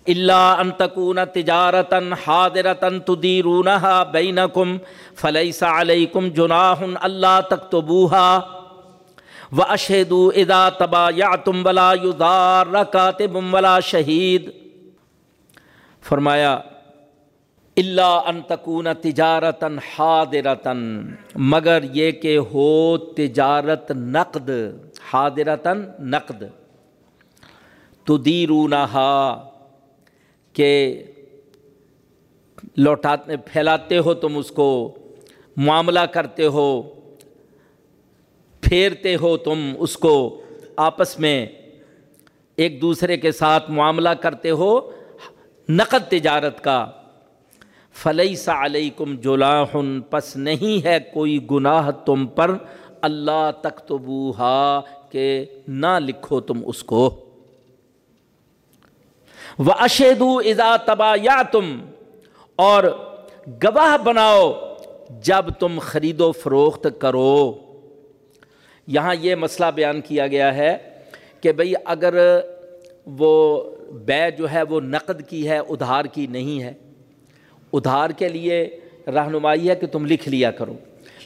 اللہ انتقون تجارتاً حاضرتاً تدیرونہا بینکم فلیسا علیکم جناح اللہ تک تو بوہا و اشہد ادا تبا یا تم ولا یودار رکاتب ولا شہید فرمایا اللہ انتقون تجارتاً حاضرتاً مگر یہ کہ ہو تجارت نقد، حاضرتاً نقد۔ تو دیرونہا کہ لوٹاتے، پھیلاتے ہو تم اس کو، معاملہ کرتے ہو، پھیرتے ہو تم اس کو آپس میں، ایک دوسرے کے ساتھ معاملہ کرتے ہو، نقد تجارت کا۔ فلئی سا علیکم جلاحن پس نہیں ہے کوئی گناہ تم پر۔ اللہ تک تو کہ نہ لکھو تم اس کو۔ وہ اشید ادا تبا یا تم اور گواہ بناؤ جب تم خرید و فروخت کرو۔ یہاں یہ مسئلہ بیان کیا گیا ہے کہ بھئی اگر وہ بے جو ہے وہ نقد کی ہے، ادھار کی نہیں ہے ادھار کے لیے رہنمائی ہے کہ تم لکھ لیا کرو۔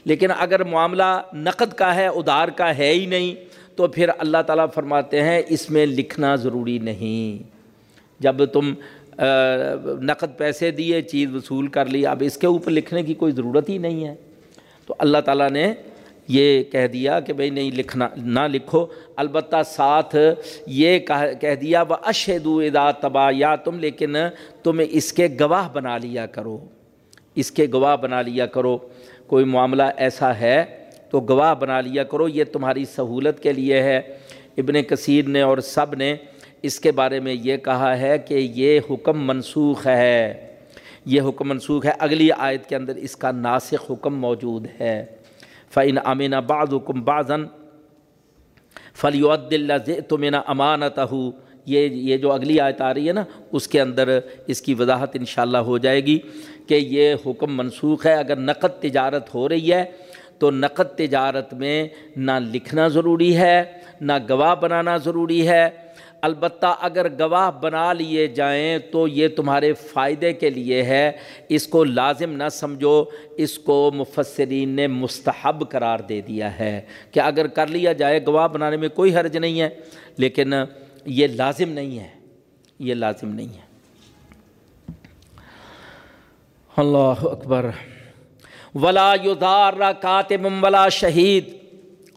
لیکن اگر معاملہ نقد کا ہے، ادھار کا ہے ہی نہیں، تو پھر اللہ تعالیٰ فرماتے ہیں اس میں لکھنا ضروری نہیں۔ جب تم نقد پیسے دیے، چیز وصول کر لی، اب اس کے اوپر لکھنے کی کوئی ضرورت ہی نہیں ہے۔ تو اللہ تعالیٰ نے یہ کہہ دیا کہ بھئی نہیں لکھنا، نہ لکھو۔ البتہ ساتھ یہ کہہ دیا وہ اشہد ادا تبا یا تم لیکن تم اس کے گواہ بنا لیا کرو۔ اس کے گواہ بنا لیا کرو۔ کوئی معاملہ ایسا ہے تو گواہ بنا لیا کرو۔ یہ تمہاری سہولت کے لیے ہے۔ ابن کثیر نے اور سب نے اس کے بارے میں یہ کہا ہے کہ یہ حکم منسوخ ہے۔ یہ حکم منسوخ ہے۔ اگلی آیت کے اندر اس کا ناسخ حکم موجود ہے۔ فعین امین بعض حکم بعضن فلی اللہ تمین امانت ہو یہ یہ جو اگلی آیت آ رہی ہے نا، اس کے اندر اس کی وضاحت انشاءاللہ ہو جائے گی کہ یہ حکم منسوخ ہے۔ اگر نقد تجارت ہو رہی ہے تو نقد تجارت میں نہ لکھنا ضروری ہے، نہ گواہ بنانا ضروری ہے۔ البتہ اگر گواہ بنا لیے جائیں تو یہ تمہارے فائدے کے لیے ہے۔ اس کو لازم نہ سمجھو، اس کو مفسرین نے مستحب قرار دے دیا ہے کہ اگر کر لیا جائے، گواہ بنانے میں کوئی حرج نہیں ہے۔ لیکن یہ لازم نہیں ہے۔ یہ لازم نہیں ہے۔ اللہ اکبر۔ ولا یدار کاتب ولا شہید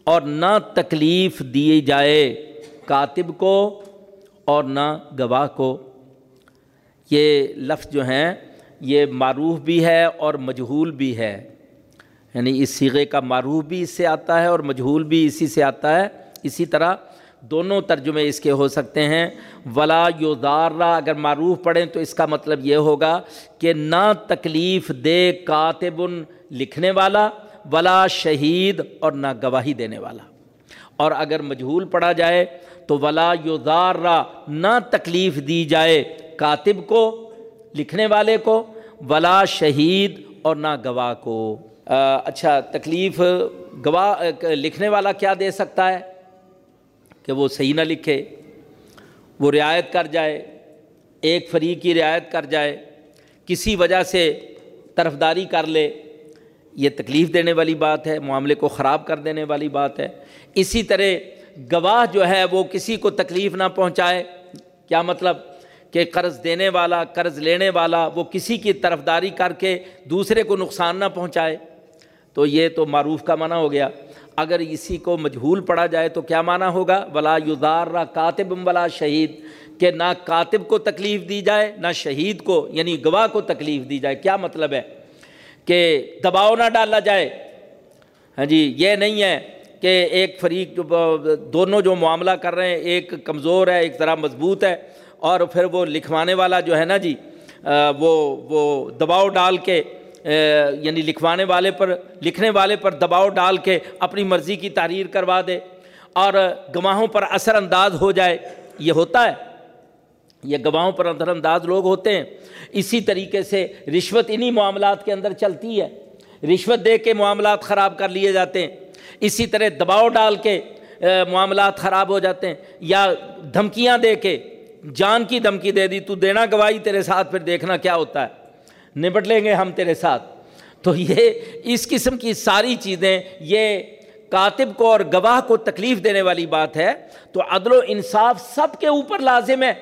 اور نہ تکلیف دی جائے کاتب کو اور نہ گواہ کو۔ یہ لفظ جو ہیں، یہ معروف بھی ہے اور مجہول بھی ہے۔ یعنی اس سیغے کا معروف بھی اس سے آتا ہے اور مجہول بھی اسی سے آتا ہے۔ اسی طرح دونوں ترجمے اس کے ہو سکتے ہیں۔ ولا یودارا اگر معروف پڑھیں تو اس کا مطلب یہ ہوگا کہ نہ تکلیف دے کاتب لکھنے والا، ولا شہید اور نہ گواہی دینے والا۔ اور اگر مجہول پڑھا جائے تو ولا یودارا نہ تکلیف دی جائے کاتب کو، لکھنے والے کو، ولا شہید اور نہ گواہ کو۔ اچھا تکلیف، گواہ، لکھنے والا کیا دے سکتا ہے؟ کہ وہ صحیح نہ لکھے، وہ رعایت کر جائے، ایک فریق کی رعایت کر جائے، کسی وجہ سے طرفداری کر لے، یہ تکلیف دینے والی بات ہے، معاملے کو خراب کر دینے والی بات ہے۔ اسی طرح گواہ جو ہے وہ کسی کو تکلیف نہ پہنچائے۔ کیا مطلب کہ قرض دینے والا، قرض لینے والا وہ کسی کی طرفداری کر کے دوسرے کو نقصان نہ پہنچائے؟ تو یہ تو معروف کا منع ہو گیا۔ اگر اسی کو مجہول پڑھا جائے تو کیا معنی ہوگا؟ ولا یدار کاتب ولا شہید کہ نہ کاتب کو تکلیف دی جائے، نہ شہید کو یعنی گواہ کو تکلیف دی جائے۔ کیا مطلب ہے؟ کہ دباؤ نہ ڈالا جائے۔ ہاں جی یہ نہیں ہے۔ کہ ایک فریق جو دونوں جو معاملہ کر رہے ہیں، ایک کمزور ہے، ایک ذرا مضبوط ہے، اور پھر وہ لکھوانے والا جو ہے نا جی وہ وہ دباؤ ڈال کے یعنی لکھوانے والے پر، لکھنے والے پر دباؤ ڈال کے اپنی مرضی کی تحریر کروا دے، اور گواہوں پر اثر انداز ہو جائے، یہ ہوتا ہے۔ یہ گواہوں پر اثر انداز لوگ ہوتے ہیں۔ اسی طریقے سے رشوت انہی معاملات کے اندر چلتی ہے۔ رشوت دے کے معاملات خراب کر لیے جاتے ہیں۔ اسی طرح دباؤ ڈال کے معاملات خراب ہو جاتے ہیں، یا دھمکیاں دے کے، جان کی دھمکی دے دی، تو دینا گواہی تیرے ساتھ، پھر دیکھنا کیا ہوتا ہے۔ نپٹ لیں گے ہم تیرے ساتھ۔ تو یہ اس قسم کی ساری چیزیں، یہ کاتب کو اور گواہ کو تکلیف دینے والی بات ہے۔ تو عدل و انصاف سب کے اوپر لازم ہے۔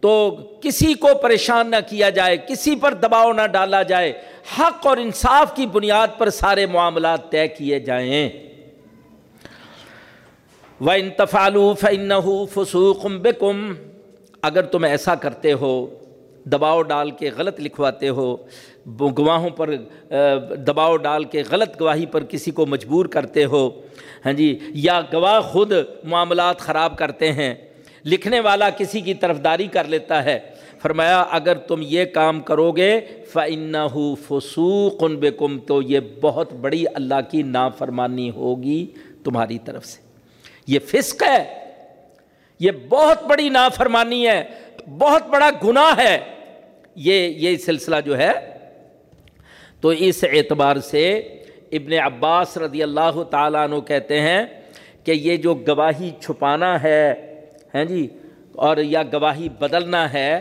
تو کسی کو پریشان نہ کیا جائے، کسی پر دباؤ نہ ڈالا جائے، حق اور انصاف کی بنیاد پر سارے معاملات طے کیے جائیں۔ و انتفالو فن فسوق بکم اگر تم ایسا کرتے ہو، دباؤ ڈال کے غلط لکھواتے ہو، گواہوں پر دباؤ ڈال کے غلط گواہی پر کسی کو مجبور کرتے ہو ہاں جی یا گواہ خود معاملات خراب کرتے ہیں، لکھنے والا کسی کی طرفداری کر لیتا ہے، فرمایا اگر تم یہ کام کرو گے فن فسوق بے تو یہ بہت بڑی اللہ کی نافرمانی ہوگی تمہاری طرف سے۔ یہ فسق ہے، یہ بہت بڑی نافرمانی ہے، بہت بڑا گناہ ہے، یہ یہ سلسلہ جو ہے۔ تو اس اعتبار سے ابن عباس رضی اللہ تعالیٰ عنہ کہتے ہیں کہ یہ جو گواہی چھپانا ہے، ہیں جی اور یا گواہی بدلنا ہے،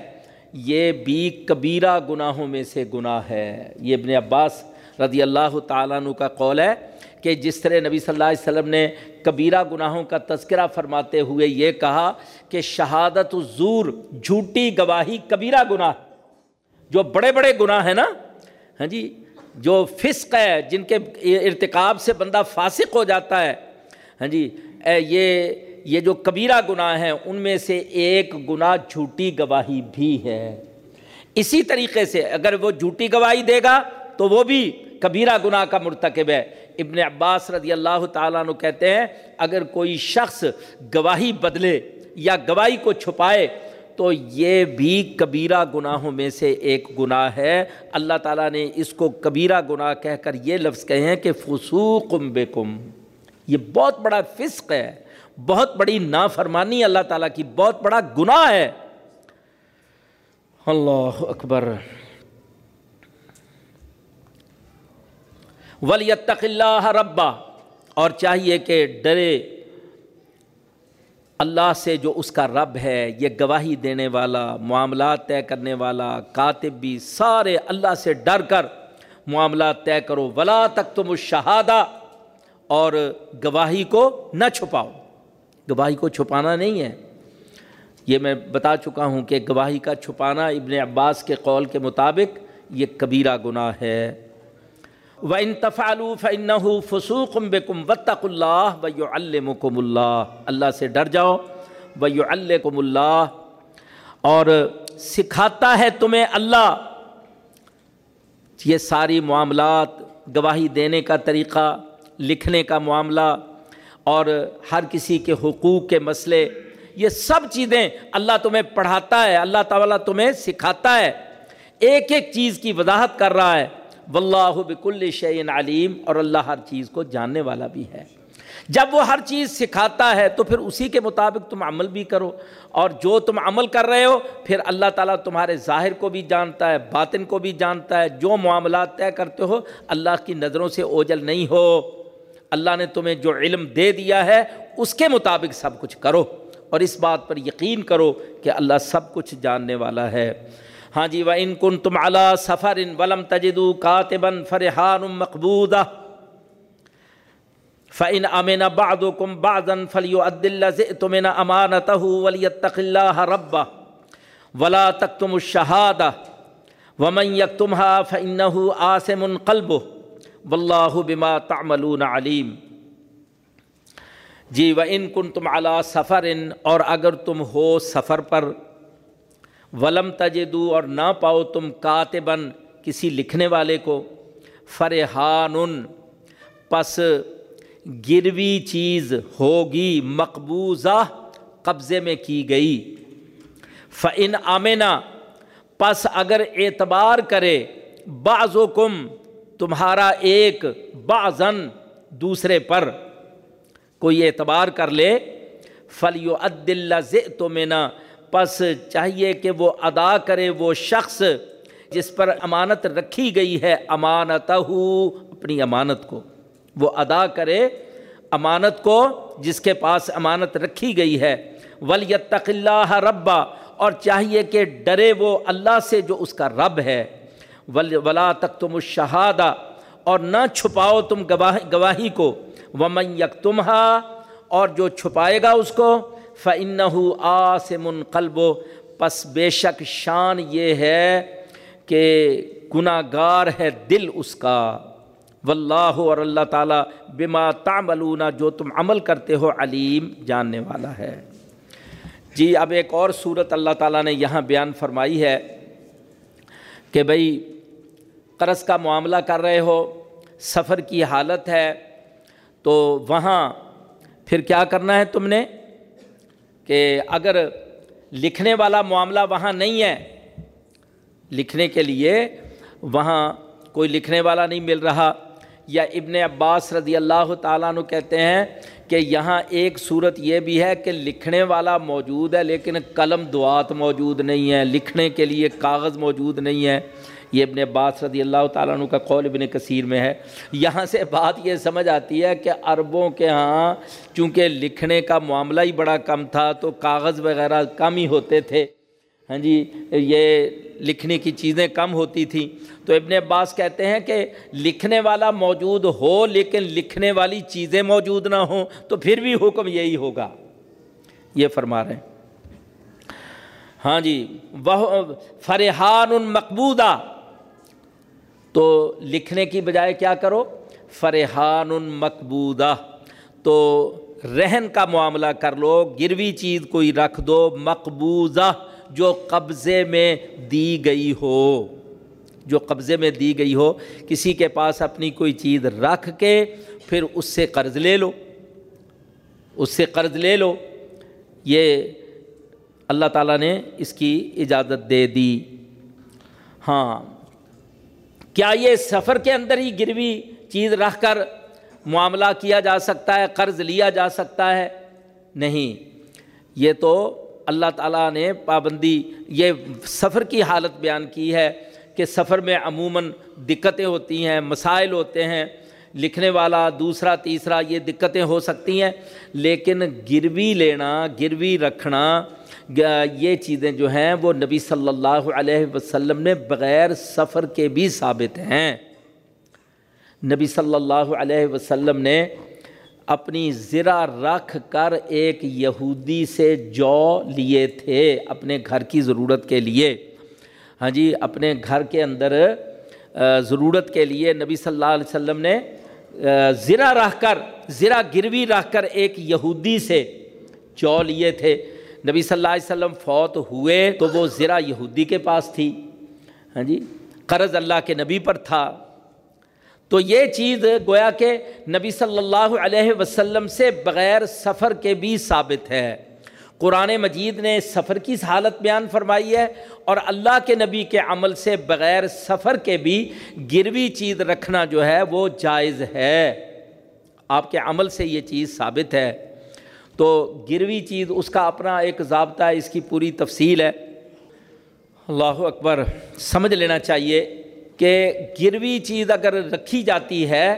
یہ بھی کبیرہ گناہوں میں سے گناہ ہے۔ یہ ابن عباس رضی اللہ تعالیٰ عنہ کا قول ہے۔ کہ جس طرح نبی صلی اللہ علیہ وسلم نے کبیرہ گناہوں کا تذکرہ فرماتے ہوئے یہ کہا کہ شہادت الزور جھوٹی گواہی کبیرہ گناہ، جو بڑے بڑے گناہ ہیں نا ہاں جی جو فسق ہے، جن کے ارتکاب سے بندہ فاسق ہو جاتا ہے ہاں جی یہ یہ جو کبیرہ گناہ ہیں، ان میں سے ایک گناہ جھوٹی گواہی بھی ہے۔ اسی طریقے سے اگر وہ جھوٹی گواہی دے گا تو وہ بھی کبیرہ گناہ کا مرتکب ہے۔ ابن عباس رضی اللہ تعالیٰ عنہ کہتے ہیں، اگر کوئی شخص گواہی بدلے یا گواہی کو چھپائے، تو یہ بھی کبیرہ گناہوں میں سے ایک گناہ ہے۔ اللہ تعالیٰ نے اس کو کبیرہ گناہ کہہ کر یہ لفظ کہے ہیں کہ فسوقم بکم۔ یہ بہت بڑا فسق ہے، بہت بڑی نافرمانی اللہ تعالیٰ کی، بہت بڑا گناہ ہے۔ اللہ اکبر۔ ولیتق اللہ ربا اور چاہیے کہ ڈرے۔ اللہ سے جو اس کا رب ہے، یہ گواہی دینے والا، معاملات طے کرنے والا، کاتب بھی، سارے اللہ سے ڈر کر معاملات طے کرو۔ ولا تک تم شہادہ اور گواہی کو نہ چھپاؤ۔ گواہی کو چھپانا نہیں ہے۔ یہ میں بتا چکا ہوں کہ گواہی کا چھپانا ابن عباس کے قول کے مطابق یہ کبیرہ گناہ ہے۔ و انتفالو فن فسوق بکم وطق اللہ و یو المکم اللہ اللہ سے ڈر جاؤ و یو اللہ اور سکھاتا ہے تمہیں اللہ یہ ساری معاملات گواہی دینے کا طریقہ لکھنے کا معاملہ اور ہر کسی کے حقوق کے مسئلے یہ سب چیزیں اللہ تمہیں پڑھاتا ہے اللہ تعالیٰ تمہیں سکھاتا ہے ایک ایک چیز کی وضاحت کر رہا ہے واللہ بکل شعین علیم، اور اللہ ہر چیز کو جاننے والا بھی ہے۔ جب وہ ہر چیز سکھاتا ہے، تو پھر اسی کے مطابق تم عمل بھی کرو۔ اور جو تم عمل کر رہے ہو، پھر اللہ تعالیٰ تمہارے ظاہر کو بھی جانتا ہے، باطن کو بھی جانتا ہے۔ جو معاملات طے کرتے ہو، اللہ کی نظروں سے اوجل نہیں ہو۔ اللہ نے تمہیں جو علم دے دیا ہے، اس کے مطابق سب کچھ کرو۔ اور اس بات پر یقین کرو کہ اللہ سب کچھ جاننے والا ہے۔ ہاں جی و ان کن تم اعلیٰ سفر ان ولم تجدو کاتبن فرحان مقبود فعن امین باد کم بادن فلیو عدل تمن امانت ولی اللہ رب ولا تک تم شہاد ومن یک تمہا فن آسم قلب و اللہ بما تعملون علیم جی و ان کن تم اعلیٰ سفر ان اور اگر تم ہو سفر پر ولم تجدو اور نہ پاؤ تم کاتبن کسی لکھنے والے کو فرحان پس گروی چیز ہوگی مقبوضہ قبضے میں کی گئی۔ فعن آمنا پس اگر اعتبار کرے بعض و کم تمہارا ایک بعضن دوسرے پر کوئی اعتبار کر لے۔ فلیو عدل تو پس چاہیے کہ وہ ادا کرے وہ شخص جس پر امانت رکھی گئی ہے امانت ہو اپنی امانت کو۔ وہ ادا کرے امانت کو جس کے پاس امانت رکھی گئی ہے۔ ولیتق اللہ ربا، اور چاہیے کہ ڈرے وہ اللہ سے جو اس کا رب ہے۔ ولا تک تم شہادہ اور نہ چھپاؤ تم گواہ گواہی کو۔ ومن یک تمہا اور جو چھپائے گا اس کو فن آسم قلب و پس بے شک شان یہ ہے کہ گناہ گار ہے دل اس کا۔ واللہ اور اللہ تعالیٰ بما تعملون، جو تم عمل کرتے ہو، علیم جاننے والا ہے۔ جی اب ایک اور صورت اللہ تعالیٰ نے یہاں بیان فرمائی ہے کہ بھئی قرض کا معاملہ کر رہے ہو، سفر کی حالت ہے، تو وہاں پھر کیا کرنا ہے تم نے؟ کہ اگر لکھنے والا معاملہ وہاں نہیں ہے، لکھنے کے لیے وہاں کوئی لکھنے والا نہیں مل رہا۔ یا ابن عباس رضی اللہ تعالیٰ عنہ کہتے ہیں کہ یہاں ایک صورت یہ بھی ہے کہ لکھنے والا موجود ہے، لیکن قلم دعات موجود نہیں ہے، لکھنے کے لیے کاغذ موجود نہیں ہے۔ یہ ابن عباس رضی اللہ تعالیٰ عنہ کا قول ابن کثیر میں ہے۔ یہاں سے بات یہ سمجھ آتی ہے کہ عربوں کے ہاں چونکہ لکھنے کا معاملہ ہی بڑا کم تھا تو کاغذ وغیرہ کم ہی ہوتے تھے۔ ہاں جی یہ لکھنے کی چیزیں کم ہوتی تھیں۔ تو ابن عباس کہتے ہیں کہ لکھنے والا موجود ہو لیکن لکھنے والی چیزیں موجود نہ ہوں تو پھر بھی حکم یہی ہوگا۔ یہ فرما رہے ہیں۔ ہاں جی وہ فرحان مقبودہ تو لکھنے کی بجائے کیا کرو؟ فرحان مقبودہ تو رہن کا معاملہ کر لو، گروی چیز کوئی رکھ دو، مقبوضہ، جو قبضے میں دی گئی ہو۔ جو قبضے میں دی گئی ہو، کسی کے پاس اپنی کوئی چیز رکھ کے پھر اس سے قرض لے لو۔ اس سے قرض لے لو۔ یہ اللہ تعالیٰ نے اس کی اجازت دے دی۔ ہاں۔ کیا یہ سفر کے اندر ہی گروی چیز رکھ کر معاملہ کیا جا سکتا ہے، قرض لیا جا سکتا ہے؟ نہیں۔ یہ تو اللہ تعالیٰ نے پابندی، یہ سفر کی حالت بیان کی ہے کہ سفر میں عموماً دقتیں ہوتی ہیں، مسائل ہوتے ہیں۔ لکھنے والا دوسرا، تیسرا، یہ دقتیں ہو سکتی ہیں، لیکن گروی لینا، گروی رکھنا یہ چیزیں جو ہیں وہ نبی صلی اللہ علیہ وسلم نے بغیر سفر کے بھی ثابت ہیں۔ نبی صلی اللہ علیہ وسلم نے اپنی ذرا رکھ کر ایک یہودی سے جو لیے تھے اپنے گھر کی ضرورت کے لیے۔ ہاں جی اپنے گھر کے اندر ضرورت کے لیے نبی صلی اللہ علیہ وسلم نے ذرا رکھ کر ذرا گروی رکھ کر ایک یہودی سے جو لیے تھے۔ نبی صلی اللہ علیہ وسلم فوت ہوئے تو وہ ذرا یہودی کے پاس تھی۔ ہاں جی قرض اللہ کے نبی پر تھا۔ تو یہ چیز گویا کہ نبی صلی اللہ علیہ وسلم سے بغیر سفر کے بھی ثابت ہے۔ قرآن مجید نے سفر کی حالت بیان فرمائی ہے اور اللہ کے نبی کے عمل سے بغیر سفر کے بھی گروی چیز رکھنا جو ہے وہ جائز ہے۔ آپ کے عمل سے یہ چیز ثابت ہے۔ تو گروی چیز اس کا اپنا ایک ضابطہ ہے، اس کی پوری تفصیل ہے۔ اللہ اکبر، سمجھ لینا چاہیے کہ گروی چیز اگر رکھی جاتی ہے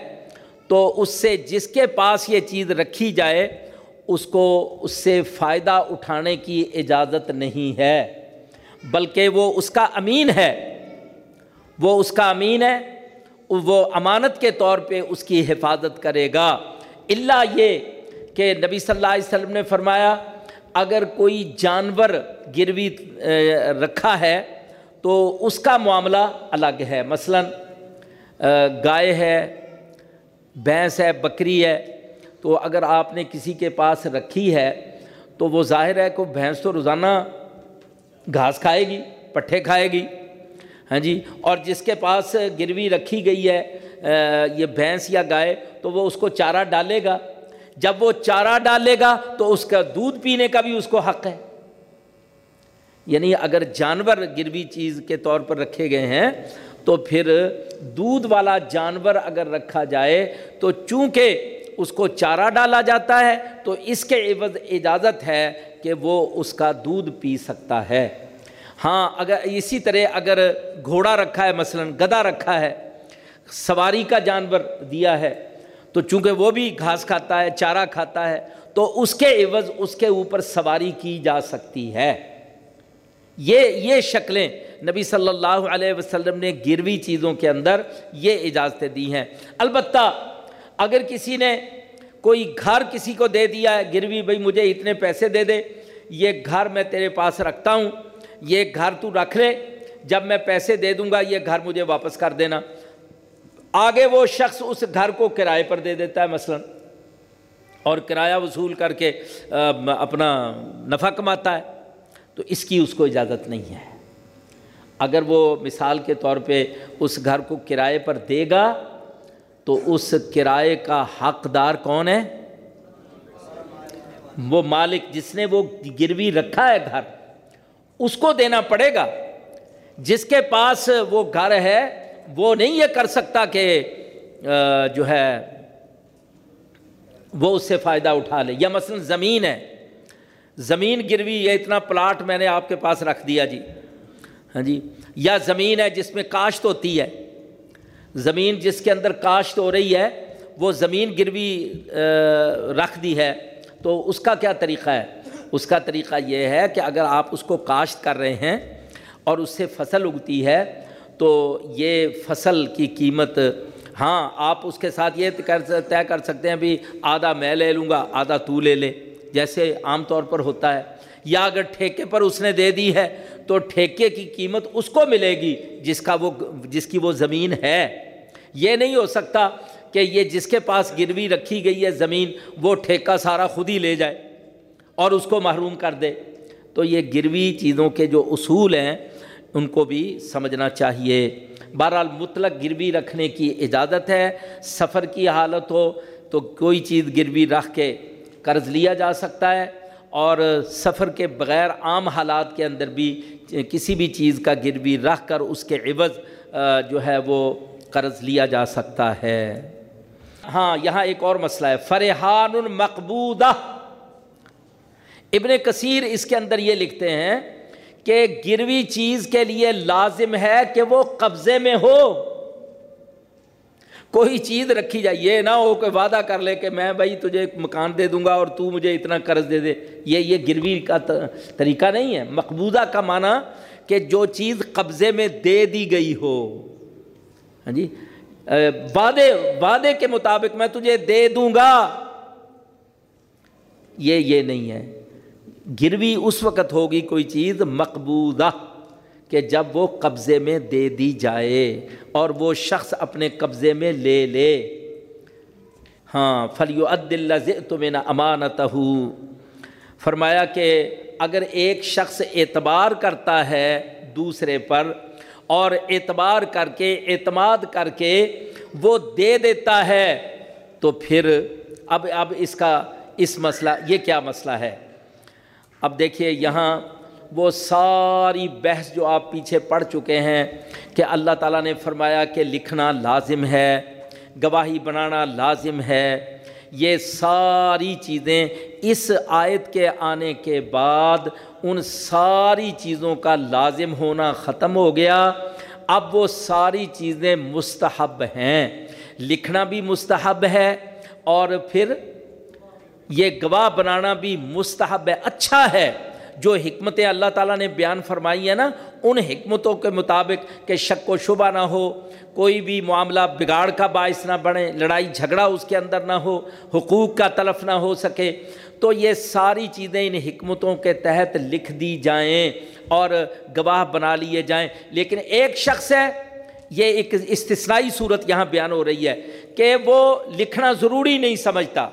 تو اس سے جس کے پاس یہ چیز رکھی جائے، اس کو اس سے فائدہ اٹھانے کی اجازت نہیں ہے۔ بلکہ وہ اس کا امین ہے۔ وہ اس کا امین ہے۔ وہ امانت کے طور پہ اس کی حفاظت کرے گا۔ اللہ یہ کہ نبی صلی اللہ علیہ وسلم نے فرمایا، اگر کوئی جانور گروی رکھا ہے تو اس کا معاملہ الگ ہے۔ مثلا گائے ہے، بھینس ہے، بکری ہے، تو اگر آپ نے کسی کے پاس رکھی ہے تو وہ ظاہر ہے کہ بھینس تو روزانہ گھاس کھائے گی، پٹھے کھائے گی۔ ہاں جی؟ اور جس کے پاس گروی رکھی گئی ہے یہ بھینس یا گائے، تو وہ اس کو چارہ ڈالے گا۔ جب وہ چارہ ڈالے گا تو اس کا دودھ پینے کا بھی اس کو حق ہے۔ یعنی اگر جانور گروی چیز کے طور پر رکھے گئے ہیں، تو پھر دودھ والا جانور اگر رکھا جائے، تو چونکہ اس کو چارہ ڈالا جاتا ہے، تو اس کے عوض اجازت ہے کہ وہ اس کا دودھ پی سکتا ہے۔ ہاں اگر اسی طرح اگر گھوڑا رکھا ہے، مثلا گدا رکھا ہے، سواری کا جانور دیا ہے تو چونکہ وہ بھی گھاس کھاتا ہے، چارہ کھاتا ہے، تو اس کے عوض اس کے اوپر سواری کی جا سکتی ہے۔ یہ یہ شکلیں نبی صلی اللہ علیہ وسلم نے گروی چیزوں کے اندر یہ اجازتیں دی ہیں۔ البتہ اگر کسی نے کوئی گھر کسی کو دے دیا ہے، گروی بھائی مجھے اتنے پیسے دے دے، یہ گھر میں تیرے پاس رکھتا ہوں، یہ گھر تو رکھ لے، جب میں پیسے دے دوں گا، یہ گھر مجھے واپس کر دینا۔ آگے وہ شخص اس گھر کو کرائے پر دے دیتا ہے، مثلا، اور کرایہ وصول کر کے اپنا نفع کماتا ہے، تو اس کی اس کو اجازت نہیں ہے۔ اگر وہ مثال کے طور پہ اس گھر کو کرائے پر دے گا، تو اس کرائے کا حقدار کون ہے؟ وہ مالک جس نے وہ گروی رکھا ہے گھر، اس کو دینا پڑے گا۔ جس کے پاس وہ گھر ہے وہ نہیں یہ کر سکتا کہ جو ہے، وہ اس سے فائدہ اٹھا لے۔ یا مثلا زمین ہے۔ زمین گروی، یہ اتنا پلاٹ میں نے آپ کے پاس رکھ دیا جی۔ ہاں جی۔ یا زمین ہے جس میں کاشت ہوتی ہے۔ زمین جس کے اندر کاشت ہو رہی ہے، وہ زمین گروی رکھ دی ہے۔ تو اس کا کیا طریقہ ہے؟ اس کا طریقہ یہ ہے کہ اگر آپ اس کو کاشت کر رہے ہیں اور اس سے فصل اگتی ہے تو یہ فصل کی قیمت ہاں آپ اس کے ساتھ یہ طے کر سکتے ہیں بھی آدھا میں لے لوں گا، آدھا تو لے لے۔ جیسے عام طور پر ہوتا ہے۔ یا اگر ٹھیکے پر اس نے دے دی ہے، تو ٹھیکے کی قیمت اس کو ملے گی جس کا وہ، جس کی وہ زمین ہے۔ یہ نہیں ہو سکتا کہ یہ جس کے پاس گروی رکھی گئی ہے زمین، وہ ٹھیکہ سارا خود ہی لے جائے اور اس کو محروم کر دے۔ تو یہ گروی چیزوں کے جو اصول ہیں ان کو بھی سمجھنا چاہیے۔ بہرحال مطلق گروی رکھنے کی اجازت ہے۔ سفر کی حالت ہو تو کوئی چیز گروی رکھ کے قرض لیا جا سکتا ہے۔ اور سفر کے بغیر عام حالات کے اندر بھی کسی بھی چیز کا گروی رکھ کر اس کے عوض جو ہے وہ قرض لیا جا سکتا ہے۔ ہاں یہاں ایک اور مسئلہ ہے۔ فرحان المقبودہ ابن کثیر اس کے اندر یہ لکھتے ہیں کہ گروی چیز کے لیے لازم ہے کہ وہ قبضے میں ہو۔ کوئی چیز رکھی جائے، یہ نہ ہو کہ وعدہ کر لے کہ میں بھائی تجھے مکان دے دوں گا اور تو مجھے اتنا قرض دے دے۔ یہ یہ گروی کا طریقہ نہیں ہے۔ مقبوضہ کا معنی کہ جو چیز قبضے میں دے دی گئی ہو۔ ہاں جی؟ وعدے وعدے کے مطابق میں تجھے دے دوں گا۔ یہ یہ نہیں ہے۔ گروی اس وقت ہوگی کوئی چیز مقبوضہ کہ جب وہ قبضے میں دے دی جائے اور وہ شخص اپنے قبضے میں لے لے۔ ہاں فلیو عد اللہ تمہیں نہ امانت فرمایا کہ اگر ایک شخص اعتبار کرتا ہے دوسرے پر اور اعتبار کر کے، اعتماد کر کے وہ دے دیتا ہے تو پھر اب اب اس کا، اس مسئلہ، یہ کیا مسئلہ ہے؟ اب دیکھیے یہاں وہ ساری بحث جو آپ پیچھے پڑھ چکے ہیں کہ اللہ تعالیٰ نے فرمایا کہ لکھنا لازم ہے، گواہی بنانا لازم ہے، یہ ساری چیزیں اس آیت کے آنے کے بعد ان ساری چیزوں کا لازم ہونا ختم ہو گیا۔ اب وہ ساری چیزیں مستحب ہیں۔ لکھنا بھی مستحب ہے اور پھر یہ گواہ بنانا بھی مستحب ہے اچھا ہے۔ جو حکمتیں اللہ تعالیٰ نے بیان فرمائی ہیں نا، ان حکمتوں کے مطابق کہ شک و شبہ نہ ہو، کوئی بھی معاملہ بگاڑ کا باعث نہ بنے، لڑائی جھگڑا اس کے اندر نہ ہو، حقوق کا تلف نہ ہو سکے۔ تو یہ ساری چیزیں ان حکمتوں کے تحت لکھ دی جائیں اور گواہ بنا لیے جائیں۔ لیکن ایک شخص ہے، یہ ایک استثنائی صورت یہاں بیان ہو رہی ہے کہ وہ لکھنا ضروری نہیں سمجھتا۔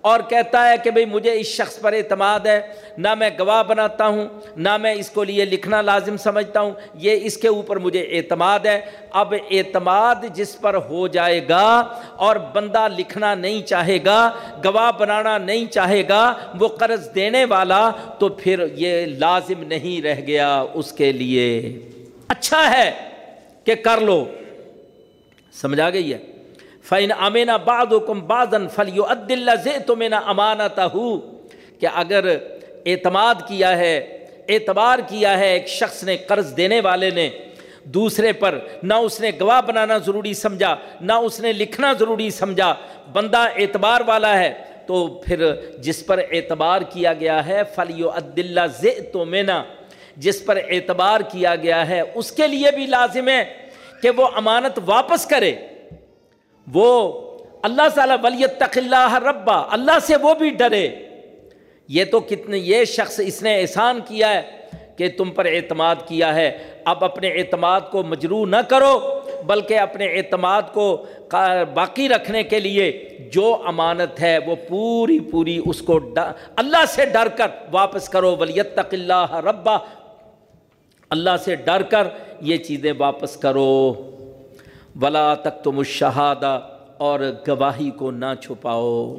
اور کہتا ہے کہ بھئی مجھے اس شخص پر اعتماد ہے، نہ میں گواہ بناتا ہوں، نہ میں اس کو لیے لکھنا لازم سمجھتا ہوں، یہ اس کے اوپر مجھے اعتماد ہے۔ اب اعتماد جس پر ہو جائے گا اور بندہ لکھنا نہیں چاہے گا، گواہ بنانا نہیں چاہے گا، وہ قرض دینے والا تو پھر یہ لازم نہیں رہ گیا اس کے لیے۔ اچھا ہے کہ کر لو۔ سمجھا گئی ہے؟ فعین امین باد حکم بادن فلیو عد اللہ تو میں امانت ہوں کہ اگر اعتماد کیا ہے، اعتبار کیا ہے، ایک شخص نے قرض دینے والے نے دوسرے پر نہ اس نے گواہ بنانا ضروری سمجھا، نہ اس نے لکھنا ضروری سمجھا، بندہ اعتبار والا ہے، تو پھر جس پر اعتبار کیا گیا ہے فلیو عدلہ ز تو مینا جس پر اعتبار کیا گیا ہے، اس کے لیے بھی لازم ہے کہ وہ امانت واپس کرے۔ وہ اللہ تعالیٰ ولیت اللہ ربا اللہ سے وہ بھی ڈرے۔ یہ تو کتنے، یہ شخص اس نے احسان کیا ہے کہ تم پر اعتماد کیا ہے۔ اب اپنے اعتماد کو مجروح نہ کرو، بلکہ اپنے اعتماد کو باقی رکھنے کے لیے جو امانت ہے وہ پوری پوری اس کو اللہ سے ڈر کر واپس کرو۔ ولیت اللہ ربا اللہ سے ڈر کر یہ چیزیں واپس کرو۔ ولا تک تم شہادہ اور گواہی کو نہ چھپاؤ۔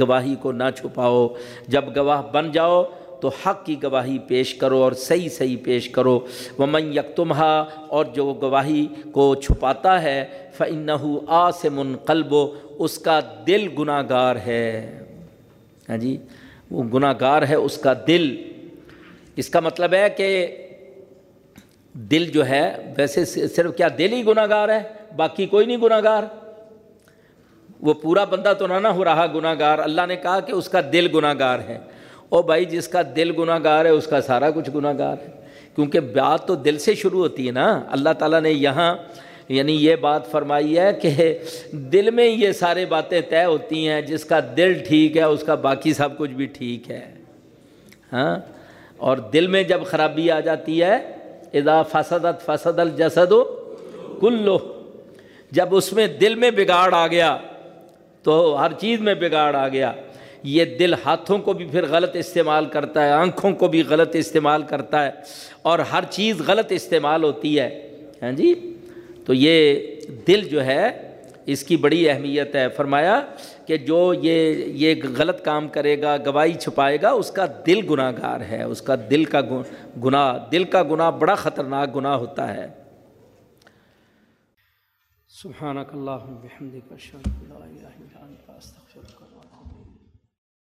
گواہی کو نہ چھپاؤ۔ جب گواہ بن جاؤ تو حق کی گواہی پیش کرو اور صحیح صحیح پیش کرو۔ وہ من یکتمہا اور جو گواہی کو چھپاتا ہے فن آ سے منقلب اس کا دل گناہ گار ہے۔ ہاں جی وہ گناہ گار ہے اس کا دل۔ اس کا مطلب ہے کہ دل جو ہے، ویسے صرف کیا دل ہی گناہ گار ہے؟ باقی کوئی نہیں گناہ گار وہ پورا بندہ تو نہ نہ ہو رہا گناہ گار اللہ نے کہا کہ اس کا دل گناہ گار ہے۔ او بھائی، جس کا دل گناہ گار ہے، اس کا سارا کچھ گناہ گار ہے۔ کیونکہ بات تو دل سے شروع ہوتی ہے نا۔ اللہ تعالیٰ نے یہاں یعنی یہ بات فرمائی ہے کہ دل میں یہ سارے باتیں طے ہوتی ہیں۔ جس کا دل ٹھیک ہے، اس کا باقی سب کچھ بھی ٹھیک ہے۔ ہاں؟ اور دل میں جب خرابی آ جاتی ہے ادا فسدت فسد الجسد کلو جب اس میں دل میں بگاڑ آ گیا، تو ہر چیز میں بگاڑ آ گیا۔ یہ دل ہاتھوں کو بھی پھر غلط استعمال کرتا ہے، آنکھوں کو بھی غلط استعمال کرتا ہے، اور ہر چیز غلط استعمال ہوتی ہے۔ ہاں جی؟ تو یہ دل جو ہے، اس کی بڑی اہمیت ہے۔ فرمایا کہ جو یہ یہ غلط کام کرے گا، گواہی چھپائے گا، اس کا دل گناہ گار ہے۔ اس کا دل کا گناہ، دل کا گناہ بڑا خطرناک گناہ ہوتا ہے۔ سبحانک اللہ